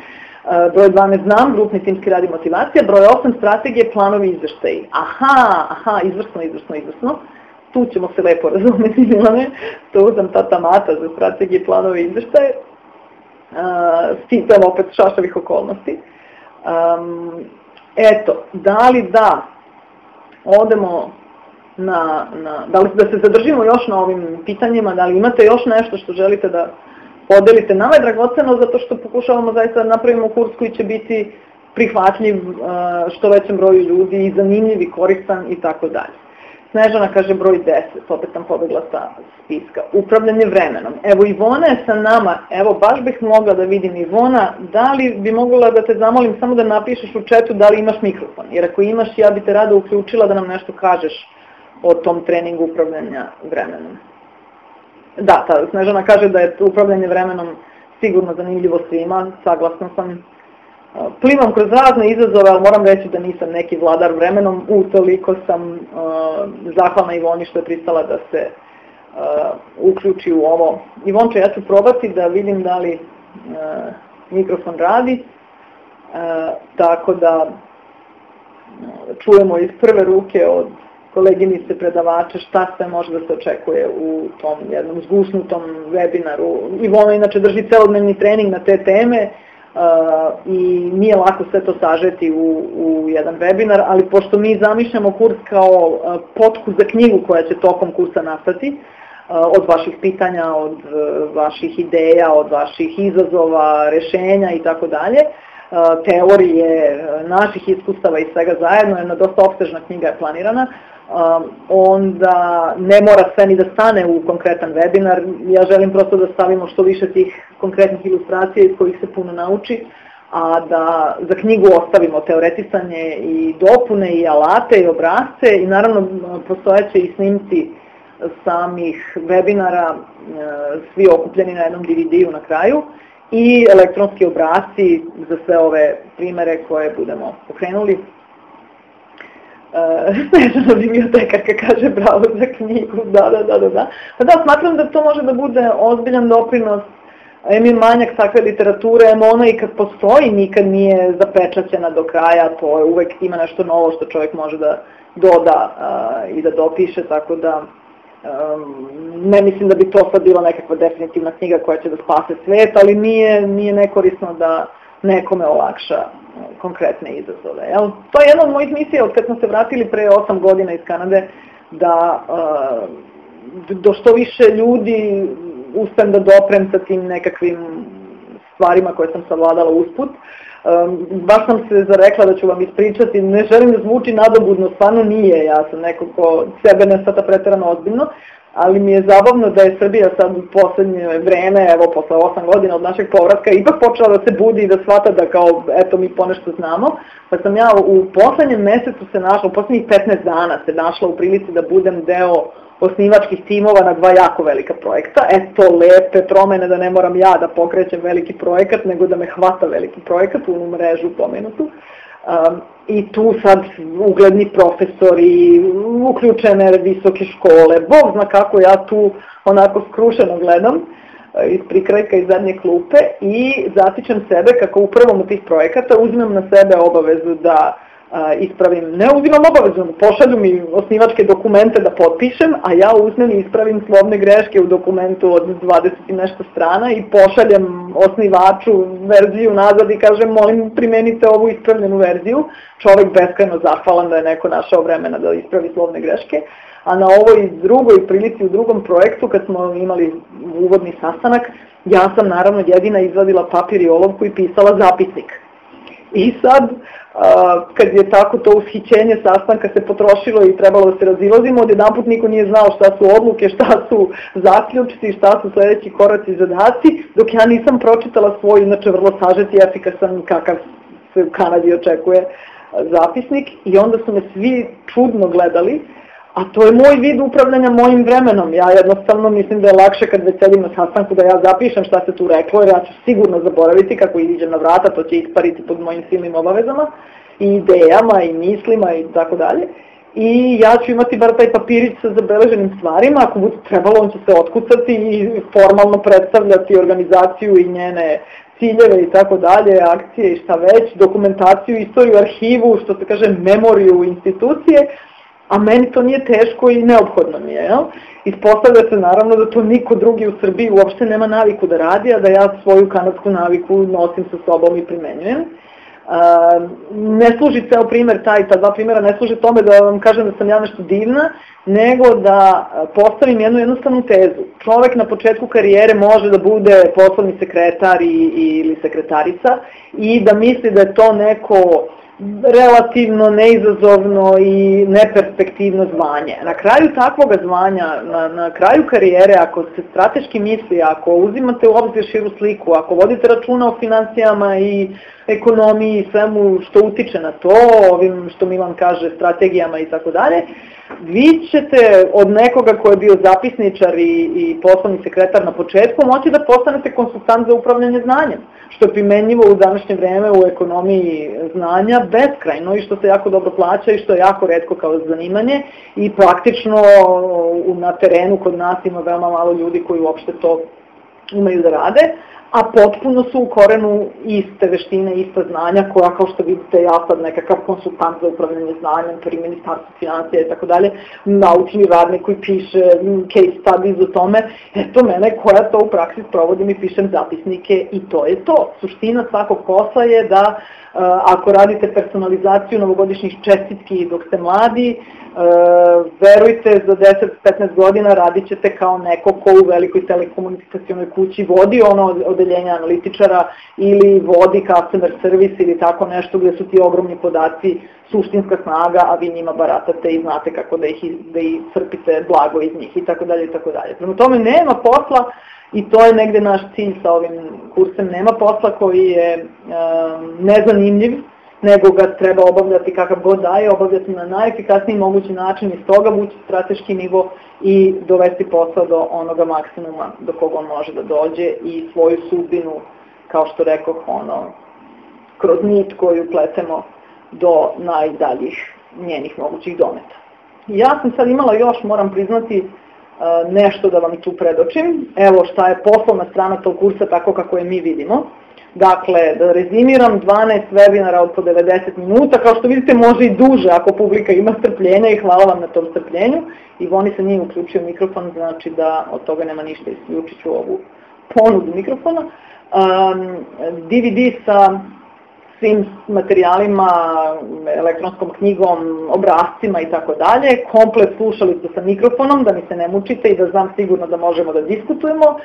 Broj 12 znam, grupni timski radi motivacija. Broj 8 strategije, planovi izveštaji. Aha, aha, izvrsno, izvrsno, izvrsno tu ćemo se lepo razumeti, Milane, to sam tata mata za strategije, planove i izveštaje, uh, sticam opet šašavih okolnosti. Um, eto, da li da odemo na, na, da li da se zadržimo još na ovim pitanjima, da li imate još nešto što želite da podelite. Nama je dragoceno zato što pokušavamo zaista da napravimo kurs koji će biti prihvatljiv što većem broju ljudi i zanimljiv i koristan i tako dalje. Snežana kaže broj 10, opet sam pobegla sa spiska. Upravljanje vremenom. Evo Ivona je sa nama, evo baš bih mogla da vidim Ivona, da li bi mogla da te zamolim samo da napišeš u četu da li imaš mikrofon, jer ako imaš ja bi te rado uključila da nam nešto kažeš o tom treningu upravljanja vremenom. Da, ta Snežana kaže da je upravljanje vremenom sigurno zanimljivo svima, saglasno sam Plivam kroz razne izazove, ali moram reći da nisam neki vladar vremenom, utoliko sam uh, zahvalna Ivoni što je pristala da se uh, uključi u ovo. Ivonče, ja ću probati da vidim da li uh, mikrofon radi, tako da čujemo iz prve ruke od koleginice predavača šta sve može da se očekuje u tom jednom zgusnutom webinaru. Ivona inače drži celodnevni trening na te teme, i nije lako sve to sažeti u, u jedan webinar, ali pošto mi zamišljamo kurs kao potku za knjigu koja će tokom kursa nastati, od vaših pitanja, od vaših ideja, od vaših izazova, rešenja i tako dalje, teorije, naših iskustava i svega zajedno, jedna dosta opsežna knjiga je planirana, onda ne mora sve ni da stane u konkretan webinar. Ja želim prosto da stavimo što više tih konkretnih ilustracija iz kojih se puno nauči, a da za knjigu ostavimo teoretisanje i dopune i alate i obrazce i naravno postojeće i snimci samih webinara, svi okupljeni na jednom DVD-u na kraju i elektronski obrazci za sve ove primere koje budemo pokrenuli Snežana bibliotekarka kaže bravo za knjigu, da, da, da, da, da. Pa da, smatram da to može da bude ozbiljan doprinos em je manjak takve literature, em ona i kad postoji nikad nije zapečaćena do kraja, to je uvek ima nešto novo što čovjek može da doda uh, i da dopiše, tako da um, ne mislim da bi to sad bila nekakva definitivna knjiga koja će da spase svet, ali nije, nije nekorisno da nekome olakša konkretne izazove. Jel? To je jedna od mojih misija od kad smo se vratili pre 8 godina iz Kanade, da uh, do što više ljudi uspem da doprem sa tim nekakvim stvarima koje sam savladala usput. Um, baš sam se zarekla da ću vam ispričati, ne želim da zvuči nadobudno, stvarno nije, ja sam neko ko sebe ne svata pretarano ozbiljno, ali mi je zabavno da je Srbija sad u poslednje vreme, evo posle 8 godina od našeg povratka, ipak počela da se budi i da shvata da kao, eto, mi ponešto znamo, pa sam ja u poslednjem mesecu se našla, u poslednjih 15 dana se našla u prilici da budem deo osnivačkih timova na dva jako velika projekta. Eto, lepe promene da ne moram ja da pokrećem veliki projekat, nego da me hvata veliki projekat u mrežu pomenutu. Um, I tu sad ugledni profesori, uključene visoke škole, Bog zna kako ja tu onako skrušeno gledam uh, iz prikrajka iz zadnje klupe i zatičem sebe kako u prvom od tih projekata uzmem na sebe obavezu da ispravim, ne uzimam obavezno, pošalju mi osnivačke dokumente da potpišem, a ja uzmem i ispravim slovne greške u dokumentu od 20 i nešto strana i pošaljem osnivaču verziju nazad i kažem molim primenite ovu ispravljenu verziju. Čovek beskrajno zahvalan da je neko našao vremena da ispravi slovne greške. A na ovoj drugoj prilici u drugom projektu kad smo imali uvodni sastanak, ja sam naravno jedina izvadila papir i olovku i pisala zapisnik I sad, kad je tako to ushićenje sastanka se potrošilo i trebalo da se razilazimo, jedan put niko nije znao šta su odluke, šta su zaključci, šta su sledeći koraci i zadaci, dok ja nisam pročitala svoj, inače vrlo sažet i efikasan kakav se u Kanadi očekuje zapisnik. I onda su me svi čudno gledali, a to je moj vid upravljanja mojim vremenom. Ja jednostavno mislim da je lakše kad već sedim na sastanku da ja zapišem šta se tu reklo, jer ja ću sigurno zaboraviti kako iziđem na vrata, to će ispariti pod mojim silnim obavezama i idejama i mislima i tako dalje. I ja ću imati bar taj papirić sa zabeleženim stvarima, ako bude trebalo on će se otkucati i formalno predstavljati organizaciju i njene ciljeve i tako dalje, akcije i šta već, dokumentaciju, istoriju, arhivu, što se kaže memoriju institucije, a meni to nije teško i neophodno mi je, jel? Ispostavlja se naravno da to niko drugi u Srbiji uopšte nema naviku da radi, a da ja svoju kanadsku naviku nosim sa sobom i primenjujem. Uh, ne služi ceo primer, taj, ta dva primera ne služi tome da vam kažem da sam ja nešto divna, nego da postavim jednu jednostavnu tezu. Čovek na početku karijere može da bude poslovni sekretar i, ili sekretarica i da misli da je to neko relativno neizazovno i neperspektivno zvanje. Na kraju takvog zvanja, na, na kraju karijere, ako se strateški misli, ako uzimate u obzir širu sliku, ako vodite računa o financijama i ekonomiji i svemu što utiče na to, ovim što Milan kaže, strategijama i tako dalje, vi ćete od nekoga ko je bio zapisničar i, i poslovni sekretar na početku moći da postanete konsultant za upravljanje znanjem, što je primenjivo u današnje vreme u ekonomiji znanja beskrajno i što se jako dobro plaća i što je jako redko kao zanimanje i praktično na terenu kod nas ima veoma malo ljudi koji uopšte to imaju da rade a potpuno su u korenu iste veštine, ista znanja koja, kao što vidite, ja sad nekakav konsultant za upravljanje znanjem pri ministarstvu financija i tako dalje, naučni radnik koji piše case studies o tome, eto mene koja to u praksi sprovodim i pišem zapisnike i to je to. Suština svakog posla je da ako radite personalizaciju novogodišnjih čestitki dok ste mladi, E, verujte, za 10-15 godina radit ćete kao neko ko u velikoj telekomunikacijonoj kući vodi ono odeljenje analitičara ili vodi customer service ili tako nešto gde su ti ogromni podaci suštinska snaga, a vi njima baratate i znate kako da ih, da ih crpite blago iz njih i tako dalje i tako dalje. Prema tome nema posla i to je negde naš cilj sa ovim kursem, nema posla koji je um, nezanimljiv, nego ga treba obavljati kakav god daje, obavljati na najefikasniji mogući način iz toga vući strateški nivo i dovesti posao do onoga maksimuma do koga on može da dođe i svoju sudbinu, kao što rekoh, ono, kroz nit koju pletemo do najdaljih njenih mogućih dometa. Ja sam sad imala još, moram priznati, nešto da vam tu predočim. Evo šta je poslovna strana tog kursa tako kako je mi vidimo. Dakle, da rezimiram, 12 webinara od po 90 minuta, kao što vidite može i duže ako publika ima strpljenja i hvala vam na tom strpljenju. I Voni se nije uključio mikrofon, znači da od toga nema ništa, isključit ću ovu ponudu mikrofona. Um, DVD sa svim materijalima, elektronskom knjigom, obrazcima i tako dalje, komplet slušalicu sa mikrofonom, da mi se ne mučite i da znam sigurno da možemo da diskutujemo,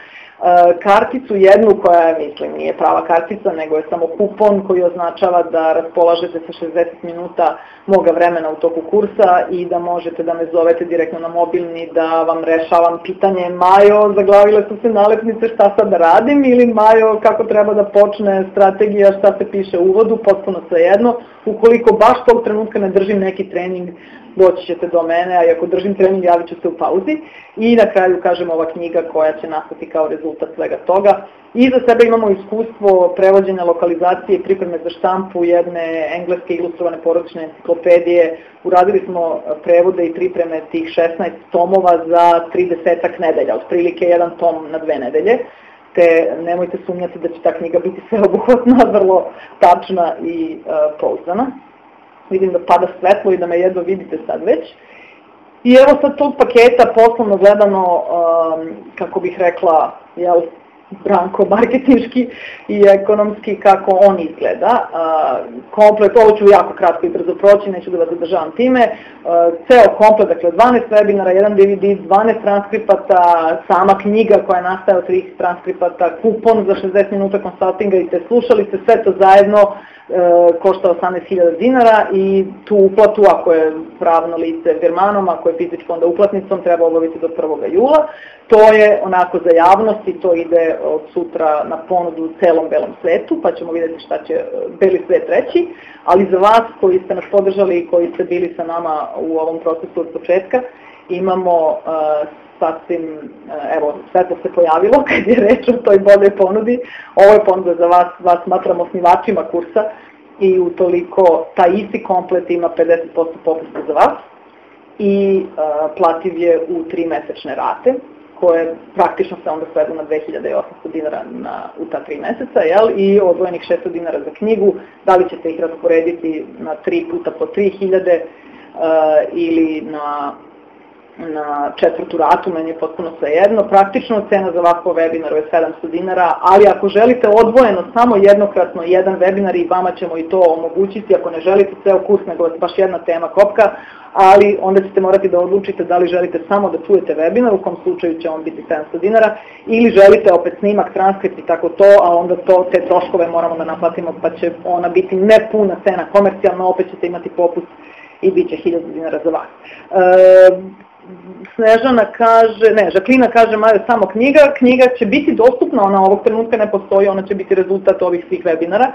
karticu jednu koja je, mislim, nije prava kartica, nego je samo kupon koji označava da raspolažete sa 60 minuta moga vremena u toku kursa i da možete da me zovete direktno na mobilni, da vam rešavam pitanje Majo, zaglavile su se nalepnice šta sad da radim ili Majo kako treba da počne strategija, šta se piše u uvodu, potpuno sve jedno. Ukoliko baš tog trenutka ne držim neki trening doći ćete do mene, a ako držim trening javit ću se u pauzi. I na kraju kažem ova knjiga koja će nastati kao rezultat svega toga. I za sebe imamo iskustvo prevođenja lokalizacije i pripreme za štampu jedne engleske ilustrovane porodične enciklopedije. Uradili smo prevode i pripreme tih 16 tomova za 30 nedelja, otprilike jedan tom na dve nedelje te nemojte sumnjati da će ta knjiga biti sveobuhvatna, vrlo tačna i uh, pouzdana vidim da pada svetlo i da me jedno vidite sad već. I evo sad tog paketa poslovno gledano, um, kako bih rekla, jel, branko marketinški i ekonomski kako on izgleda. Uh, komplet, ovo ću jako kratko i brzo proći, neću da vas zadržavam time. Uh, ceo komplet, dakle 12 webinara, jedan DVD, 12 transkripata, sama knjiga koja nastaje od 30 transkripata, kupon za 60 minuta konsultinga i te slušalice, sve to zajedno košta 18.000 dinara i tu uplatu, ako je pravno lice firmanom, ako je fizičko onda uplatnicom, treba obaviti do 1. jula. To je onako za javnost i to ide od sutra na ponudu u celom belom svetu, pa ćemo vidjeti šta će beli svet reći, ali za vas koji ste nas podržali i koji ste bili sa nama u ovom procesu od početka, imamo uh, sasvim, evo, svetlo se pojavilo kad je reč o toj boljoj ponudi. Ovo je ponuda za vas, vas smatramo osnivačima kursa i utoliko taj isti komplet ima 50% popusta za vas i uh, plativ je u tri mesečne rate koje praktično se onda svedu na 2800 dinara na, u ta tri meseca, jel? i odvojenih 600 dinara za knjigu, da li ćete ih rasporediti na tri puta po 3000 uh, ili na na četvrtu ratu, meni je potpuno sve jedno. Praktično cena za ovakvo webinar je 700 dinara, ali ako želite odvojeno samo jednokratno jedan webinar i vama ćemo i to omogućiti, ako ne želite ceo kurs, nego baš jedna tema kopka, ali onda ćete morati da odlučite da li želite samo da čujete webinar, u kom slučaju će on biti 700 dinara, ili želite opet snimak, transkript i tako to, a onda to, te troškove moramo da naplatimo, pa će ona biti nepuna cena komercijalna, opet ćete imati popust i bit će 1000 dinara za vas. E, Snežana kaže, ne, Žaklina kaže, Majo, samo knjiga, knjiga će biti dostupna, ona ovog trenutka ne postoji, ona će biti rezultat ovih svih webinara,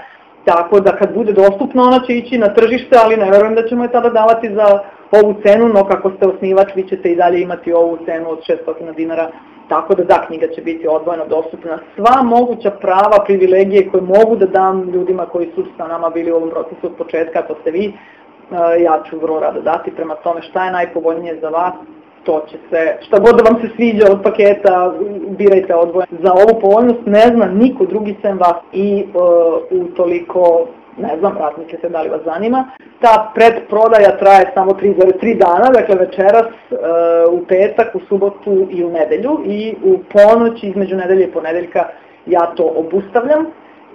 tako da kad bude dostupna ona će ići na tržište, ali ne verujem da ćemo je tada davati za ovu cenu, no kako ste osnivač vi ćete i dalje imati ovu cenu od 600 dinara, tako da da, knjiga će biti odvojeno dostupna. Sva moguća prava, privilegije koje mogu da dam ljudima koji su sa nama bili u ovom procesu od početka, to ste vi, ja ću vrlo rado dati prema tome šta je najpovoljnije za vas, to će se, šta god da vam se sviđa od paketa, birajte odvojen. Za ovu povoljnost ne zna niko drugi sem vas i uh, u toliko ne znam, razmislite da li vas zanima. Ta predprodaja traje samo 3,3 dana, dakle večeras, uh, u petak, u subotu i u nedelju i u ponoć između nedelje i ponedeljka ja to obustavljam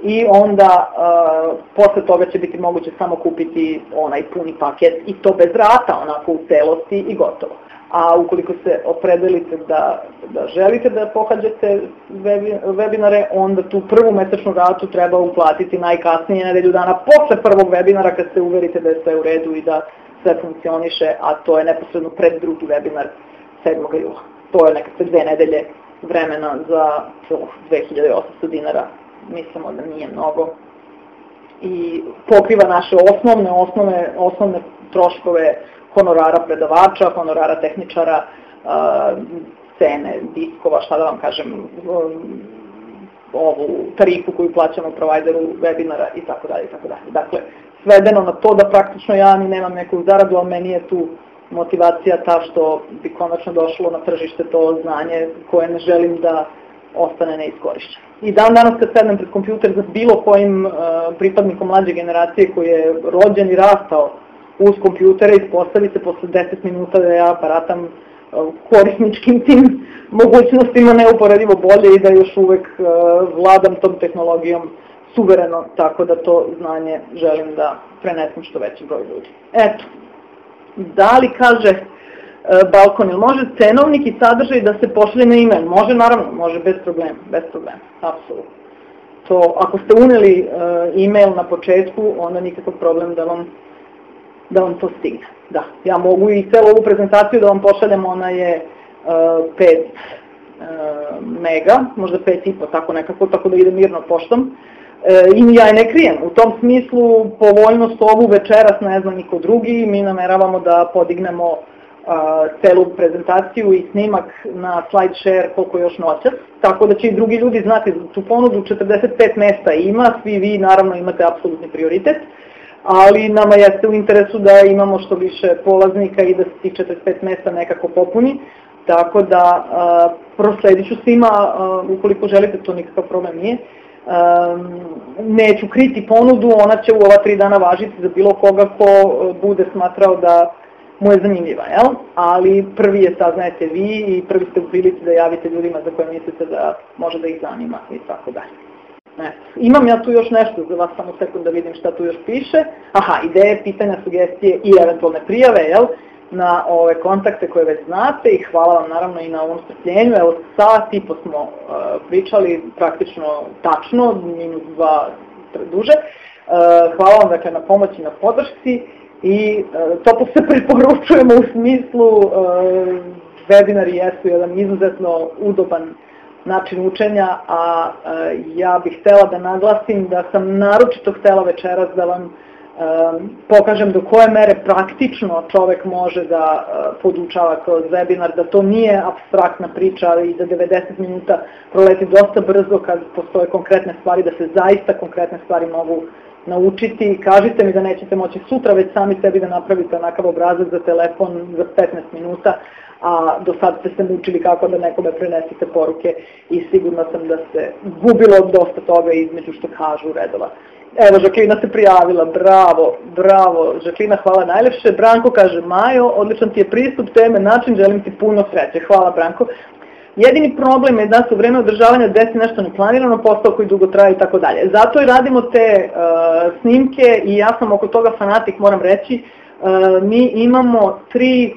i onda uh, posle toga će biti moguće samo kupiti onaj puni paket i to bez rata, onako u celosti i gotovo a ukoliko se opredelite da, da želite da pohađate webinare, onda tu prvu mesečnu ratu treba uplatiti najkasnije nedelju dana posle prvog webinara kad se uverite da je sve u redu i da sve funkcioniše, a to je neposredno pred drugi webinar 7. jula. To je nekakve dve nedelje vremena za 2800 dinara, mislimo da nije mnogo i pokriva naše osnovne, osnovne, osnovne troškove honorara predavača, honorara tehničara, cene diskova, šta da vam kažem, um, ovu tarifu koju plaćamo provajderu webinara i tako dalje i tako dalje. Dakle, svedeno na to da praktično ja ni nemam neku zaradu, ali meni je tu motivacija ta što bi konačno došlo na tržište to znanje koje ne želim da ostane neiskorišćeno. I dan danas kad sednem pred kompjuter za bilo kojim uh, pripadnikom mlađe generacije koji je rođen i rastao uz kompjutere ispostavi se posle 10 minuta da ja aparatam uh, korisničkim tim mogućnostima neuporedivo bolje i da još uvek uh, vladam tom tehnologijom suvereno, tako da to znanje želim da prenesem što veći broj ljudi. Eto, da li kaže uh, balkon, ili može cenovnik i sadržaj da se pošalje na e-mail? Može, naravno, može, bez problema, bez problema, apsolutno. To, ako ste uneli e-mail na početku, onda nikakav problem da vam da vam to stigne. Da, ja mogu i celu ovu prezentaciju da vam pošaljem, ona je uh, 5 uh, mega, možda 5 i po, tako nekako, tako da ide mirno poštom. E, I ja je ne krijem, u tom smislu povoljnost ovu večeras ne zna niko drugi, mi nameravamo da podignemo uh, celu prezentaciju i snimak na slide share koliko još noćas, tako da će i drugi ljudi znati tu ponudu 45 mesta ima, svi vi naravno imate apsolutni prioritet. Ali nama jeste u interesu da imamo što više polaznika i da se tih 45 mesta nekako popuni, tako da prosledit ću svima, ukoliko želite, to nikakav problem nije, neću kriti ponudu, ona će u ova tri dana važiti za bilo koga ko bude smatrao da mu je zanimljiva, jel? Ali prvi je saznajete vi i prvi ste u prilici da javite ljudima za koje mislite da može da ih zanima i tako dalje. Ne. Imam ja tu još nešto za vas, samo sekund da vidim šta tu još piše. Aha, ideje, pitanja, sugestije i eventualne prijave, jel? na ove kontakte koje već znate i hvala vam naravno i na ovom strpljenju. Evo sat i po smo uh, pričali praktično tačno, minut dva duže. hvala vam dakle na pomoći, na podršci i to se preporučujemo u smislu webinari jesu jedan izuzetno udoban način učenja, a ja bih htela da naglasim da sam naročito htela večeras da vam pokažem do koje mere praktično čovek može da podučava kroz webinar, da to nije abstraktna priča i da 90 minuta proleti dosta brzo kad postoje konkretne stvari, da se zaista konkretne stvari mogu naučiti. Kažite mi da nećete moći sutra već sami sebi da napravite onakav obrazac za telefon za 15 minuta, a do sad ste se mučili kako da nekome prenesite poruke i sigurno sam da se gubilo dosta toga između što kažu redova. Evo, Žaklina se prijavila, bravo, bravo, Žaklina, hvala najlepše. Branko kaže, Majo, odličan ti je pristup teme, način, želim ti puno sreće. Hvala, Branko. Jedini problem je da se u vreme održavanja desi nešto neplanirano, postao koji dugo traje i tako dalje. Zato i radimo te uh, snimke i ja sam oko toga fanatik, moram reći. Uh, mi imamo tri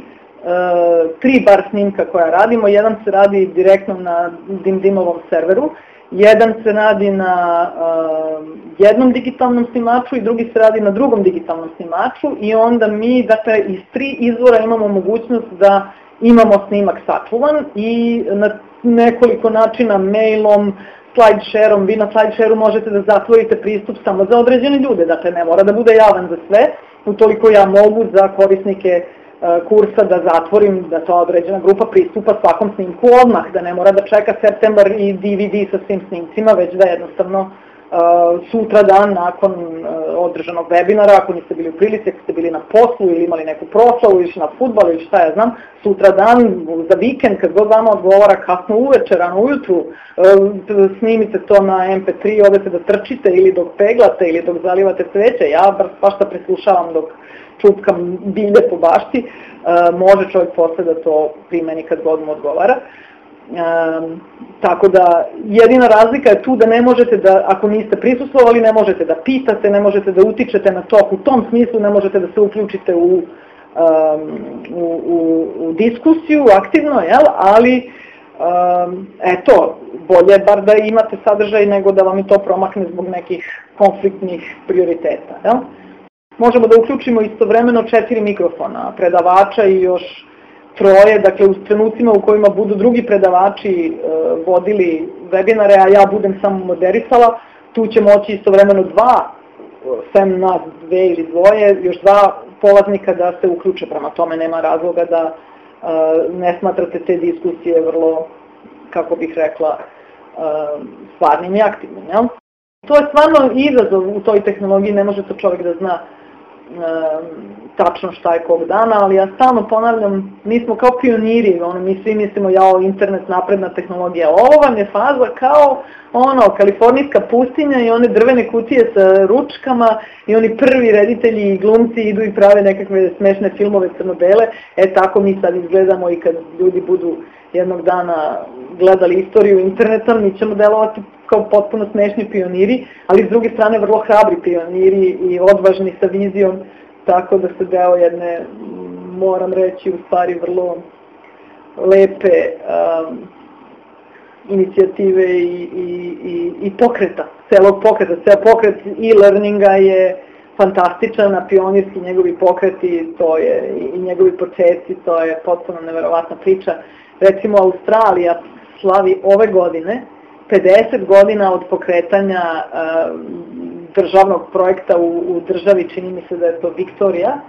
tri bar snimka koja radimo, jedan se radi direktno na Dimdimovom serveru, jedan se radi na uh, jednom digitalnom snimaču i drugi se radi na drugom digitalnom snimaču i onda mi, dakle, iz tri izvora imamo mogućnost da imamo snimak sačuvan i na nekoliko načina mailom, slideshare-om, vi na slideshare-u možete da zatvorite pristup samo za određene ljude, dakle ne mora da bude javan za sve, utoliko ja mogu za korisnike E, kursa da zatvorim da to određena grupa pristupa svakom snimku odmah, da ne mora da čeka septembar i DVD sa svim snimcima, već da jednostavno uh, sutra dan nakon uh, održanog webinara, ako niste bili u prilici, ako ste bili na poslu ili imali neku proslavu ili na futbol ili šta ja znam, sutra dan za vikend kad god vama odgovara kasno uveče, rano ujutru, uh, snimite to na MP3, odete da trčite ili dok peglate ili dok zalivate sveće, ja baš da preslušavam dok čupkam bilje po bašti, e, može čovjek posle da to primeni kad god mu odgovara. Um, tako da jedina razlika je tu da ne možete da, ako niste prisustvovali, ne možete da pitate, ne možete da utičete na tok, u tom smislu ne možete da se uključite u, um, u, u, u diskusiju aktivno, jel? ali um, eto, bolje bar da imate sadržaj nego da vam i to promakne zbog nekih konfliktnih prioriteta. Jel? Možemo da uključimo istovremeno četiri mikrofona, predavača i još troje, dakle u trenucima u kojima budu drugi predavači e, vodili webinare, a ja budem samo moderisala, tu će moći istovremeno dva, sem nas dve ili dvoje, još dva polaznika da se uključe, prema tome nema razloga da e, ne smatrate te diskusije vrlo, kako bih rekla, e, stvarnim i aktivnim. Ja? To je stvarno izazov u toj tehnologiji, ne može to čovjek da zna tačno šta je kog dana, ali ja stalno ponavljam, mi smo kao pioniri, ono, mi svi mislimo, jao, internet, napredna tehnologija. Ovo vam je faza kao, ono, kalifornijska pustinja i one drvene kutije sa ručkama i oni prvi reditelji i glumci idu i prave nekakve smešne filmove crno-bele. E, tako mi sad izgledamo i kad ljudi budu jednog dana gledali istoriju interneta, mi ćemo delovati kao potpuno smešni pioniri, ali s druge strane vrlo hrabri pioniri i odvažni sa vizijom, tako da se deo jedne, moram reći, u stvari vrlo lepe um, inicijative i, i, i, i pokreta, celog pokreta, ceo pokret e-learninga je fantastičan, a pionirski njegovi pokreti, to je i njegovi početci, to je potpuno neverovatna priča. Recimo Australija slavi ove godine 50 godina od pokretanja uh, državnog projekta u, u državi, čini mi se da je to Viktorija,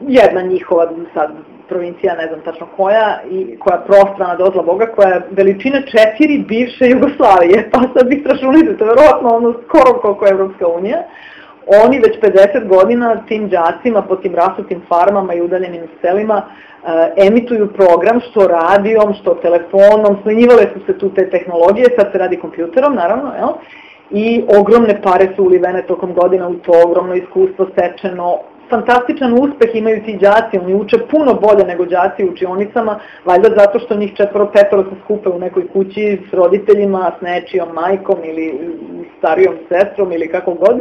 jedna njihova sad provincija, ne znam tačno koja, i koja prostrana dozla Boga, koja je veličina četiri bivše Jugoslavije, pa sad vi strašunite, to je verovatno ono skoro koliko je Evropska unija. Oni već 50 godina tim džacima po tim rasutim farmama i udaljenim selima E, emituju program što radijom, što telefonom, smenjivale su se tu te tehnologije, sad se radi kompjuterom naravno, jel? i ogromne pare su ulivene tokom godina u to, ogromno iskustvo stečeno, fantastičan uspeh imaju ti džaci, oni uče puno bolje nego džaci u učionicama, valjda zato što njih četvoro petoro se skupe u nekoj kući s roditeljima, s nečijom majkom ili starijom sestrom ili kako god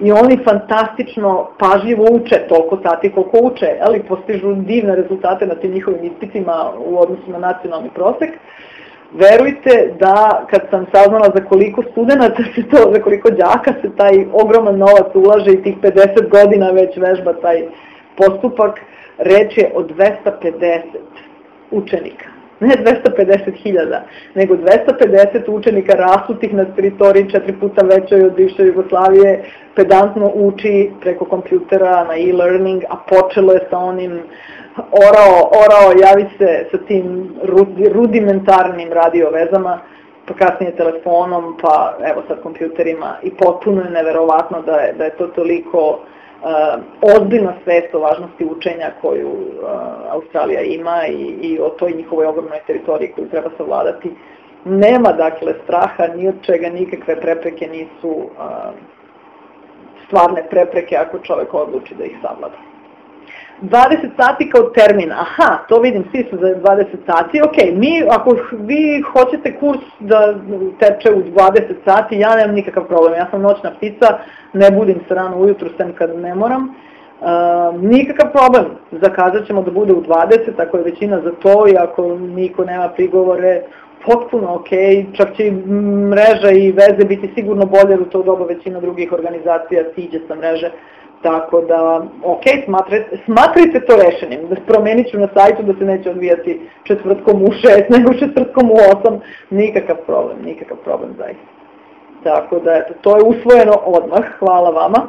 i oni fantastično pažljivo uče toliko sati koliko uče, ali postižu divne rezultate na tim njihovim ispitima u odnosu na nacionalni prosek. verujte da kad sam saznala za koliko studenta se to, za koliko đaka se taj ogroman novac ulaže i tih 50 godina već vežba taj postupak, reč je o 250 učenika. Ne 250.000, nego 250 učenika rasutih na teritoriji četiri puta većoj od bivše Jugoslavije, pedantno uči preko kompjutera na e-learning, a počelo je sa onim orao, orao, javi se sa tim rudimentarnim radio vezama, pa kasnije telefonom, pa evo sad kompjuterima i potpuno je neverovatno da je, da je to toliko ozbiljna svest o važnosti učenja koju uh, Australija ima i, i o toj njihovoj ogromnoj teritoriji koju treba savladati. Nema dakle straha ni od čega, nikakve prepreke nisu uh, stvarne prepreke ako čovek odluči da ih savlada. 20 sati kao termin, aha, to vidim, svi su za 20 sati, ok, mi, ako vi hoćete kurs da teče u 20 sati, ja nemam nikakav problem, ja sam noćna ptica, ne budim se rano ujutru, sem kad ne moram, Uh, nikakav problem, zakazat ćemo da bude u 20, ako je većina za to i ako niko nema prigovore, potpuno ok, čak će i mreža i veze biti sigurno bolje, jer u to doba većina drugih organizacija siđe sa mreže, Tako da, ok, smatrajte, smatrajte to rešenjem, da promenit ću na sajtu da se neće odvijati četvrtkom u 6, nego četvrtkom u 8, nikakav problem, nikakav problem zaista. Tako da, eto, to je usvojeno odmah, hvala vama.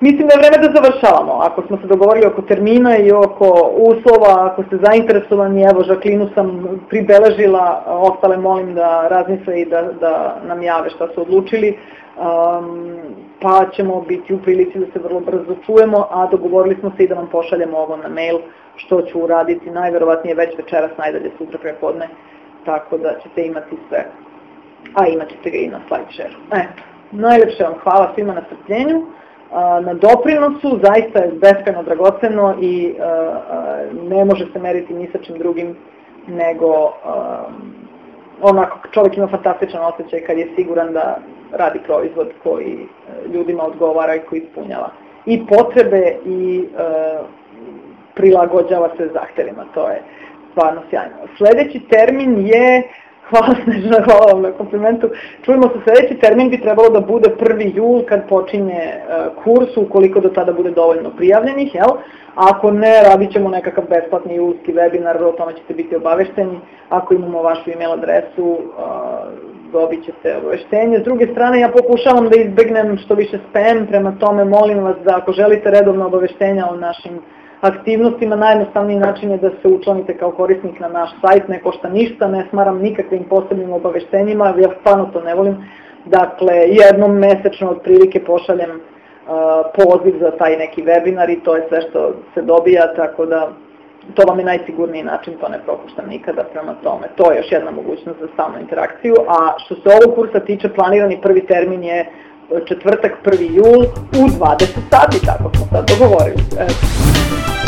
Mislim da je vreme da završavamo. Ako smo se dogovorili oko termina i oko uslova, ako ste zainteresovani, evo, Žaklinu sam pribeležila, ostale molim da razmisle i da, da nam jave šta su odlučili um, pa ćemo biti u prilici da se vrlo brzo čujemo, a dogovorili smo se i da vam pošaljemo ovo na mail, što ću uraditi najverovatnije već večeras, najdalje sutra prepodne, tako da ćete imati sve, a imat ćete ga i na SlideShare. Eto, najlepše vam hvala svima na strpljenju, na doprinosu, zaista je beskreno dragoceno i ne može se meriti ni sa čim drugim nego onako čovjek ima fantastičan osjećaj kad je siguran da radi proizvod koji e, ljudima odgovara i koji ispunjava i potrebe i e, prilagođava se zahtevima, to je stvarno sjajno. Sledeći termin je, hvala Snežana, hvala vam na komplimentu, čujemo se, sledeći termin bi trebalo da bude 1. jul kad počinje e, kurs, ukoliko do tada bude dovoljno prijavljenih, jel? Ako ne, radit ćemo nekakav besplatni julski webinar, o tome ćete biti obavešteni. Ako imamo vašu email adresu, dobit ćete obaveštenje. S druge strane, ja pokušavam da izbegnem što više spam, prema tome molim vas da ako želite redovno obaveštenja o našim aktivnostima, najjednostavniji način je da se učlanite kao korisnik na naš sajt, ne košta ništa, ne smaram nikakvim posebnim obaveštenjima, ja stvarno to ne volim. Dakle, jednom mesečno otprilike pošaljem poziv za taj neki webinar i to je sve što se dobija, tako da to vam je najsigurniji način, to ne propuštam nikada prema tome. To je još jedna mogućnost za stalnu interakciju, a što se ovog kursa tiče, planirani prvi termin je četvrtak 1. jul u 20 sati, tako smo sad dogovorili. Eto.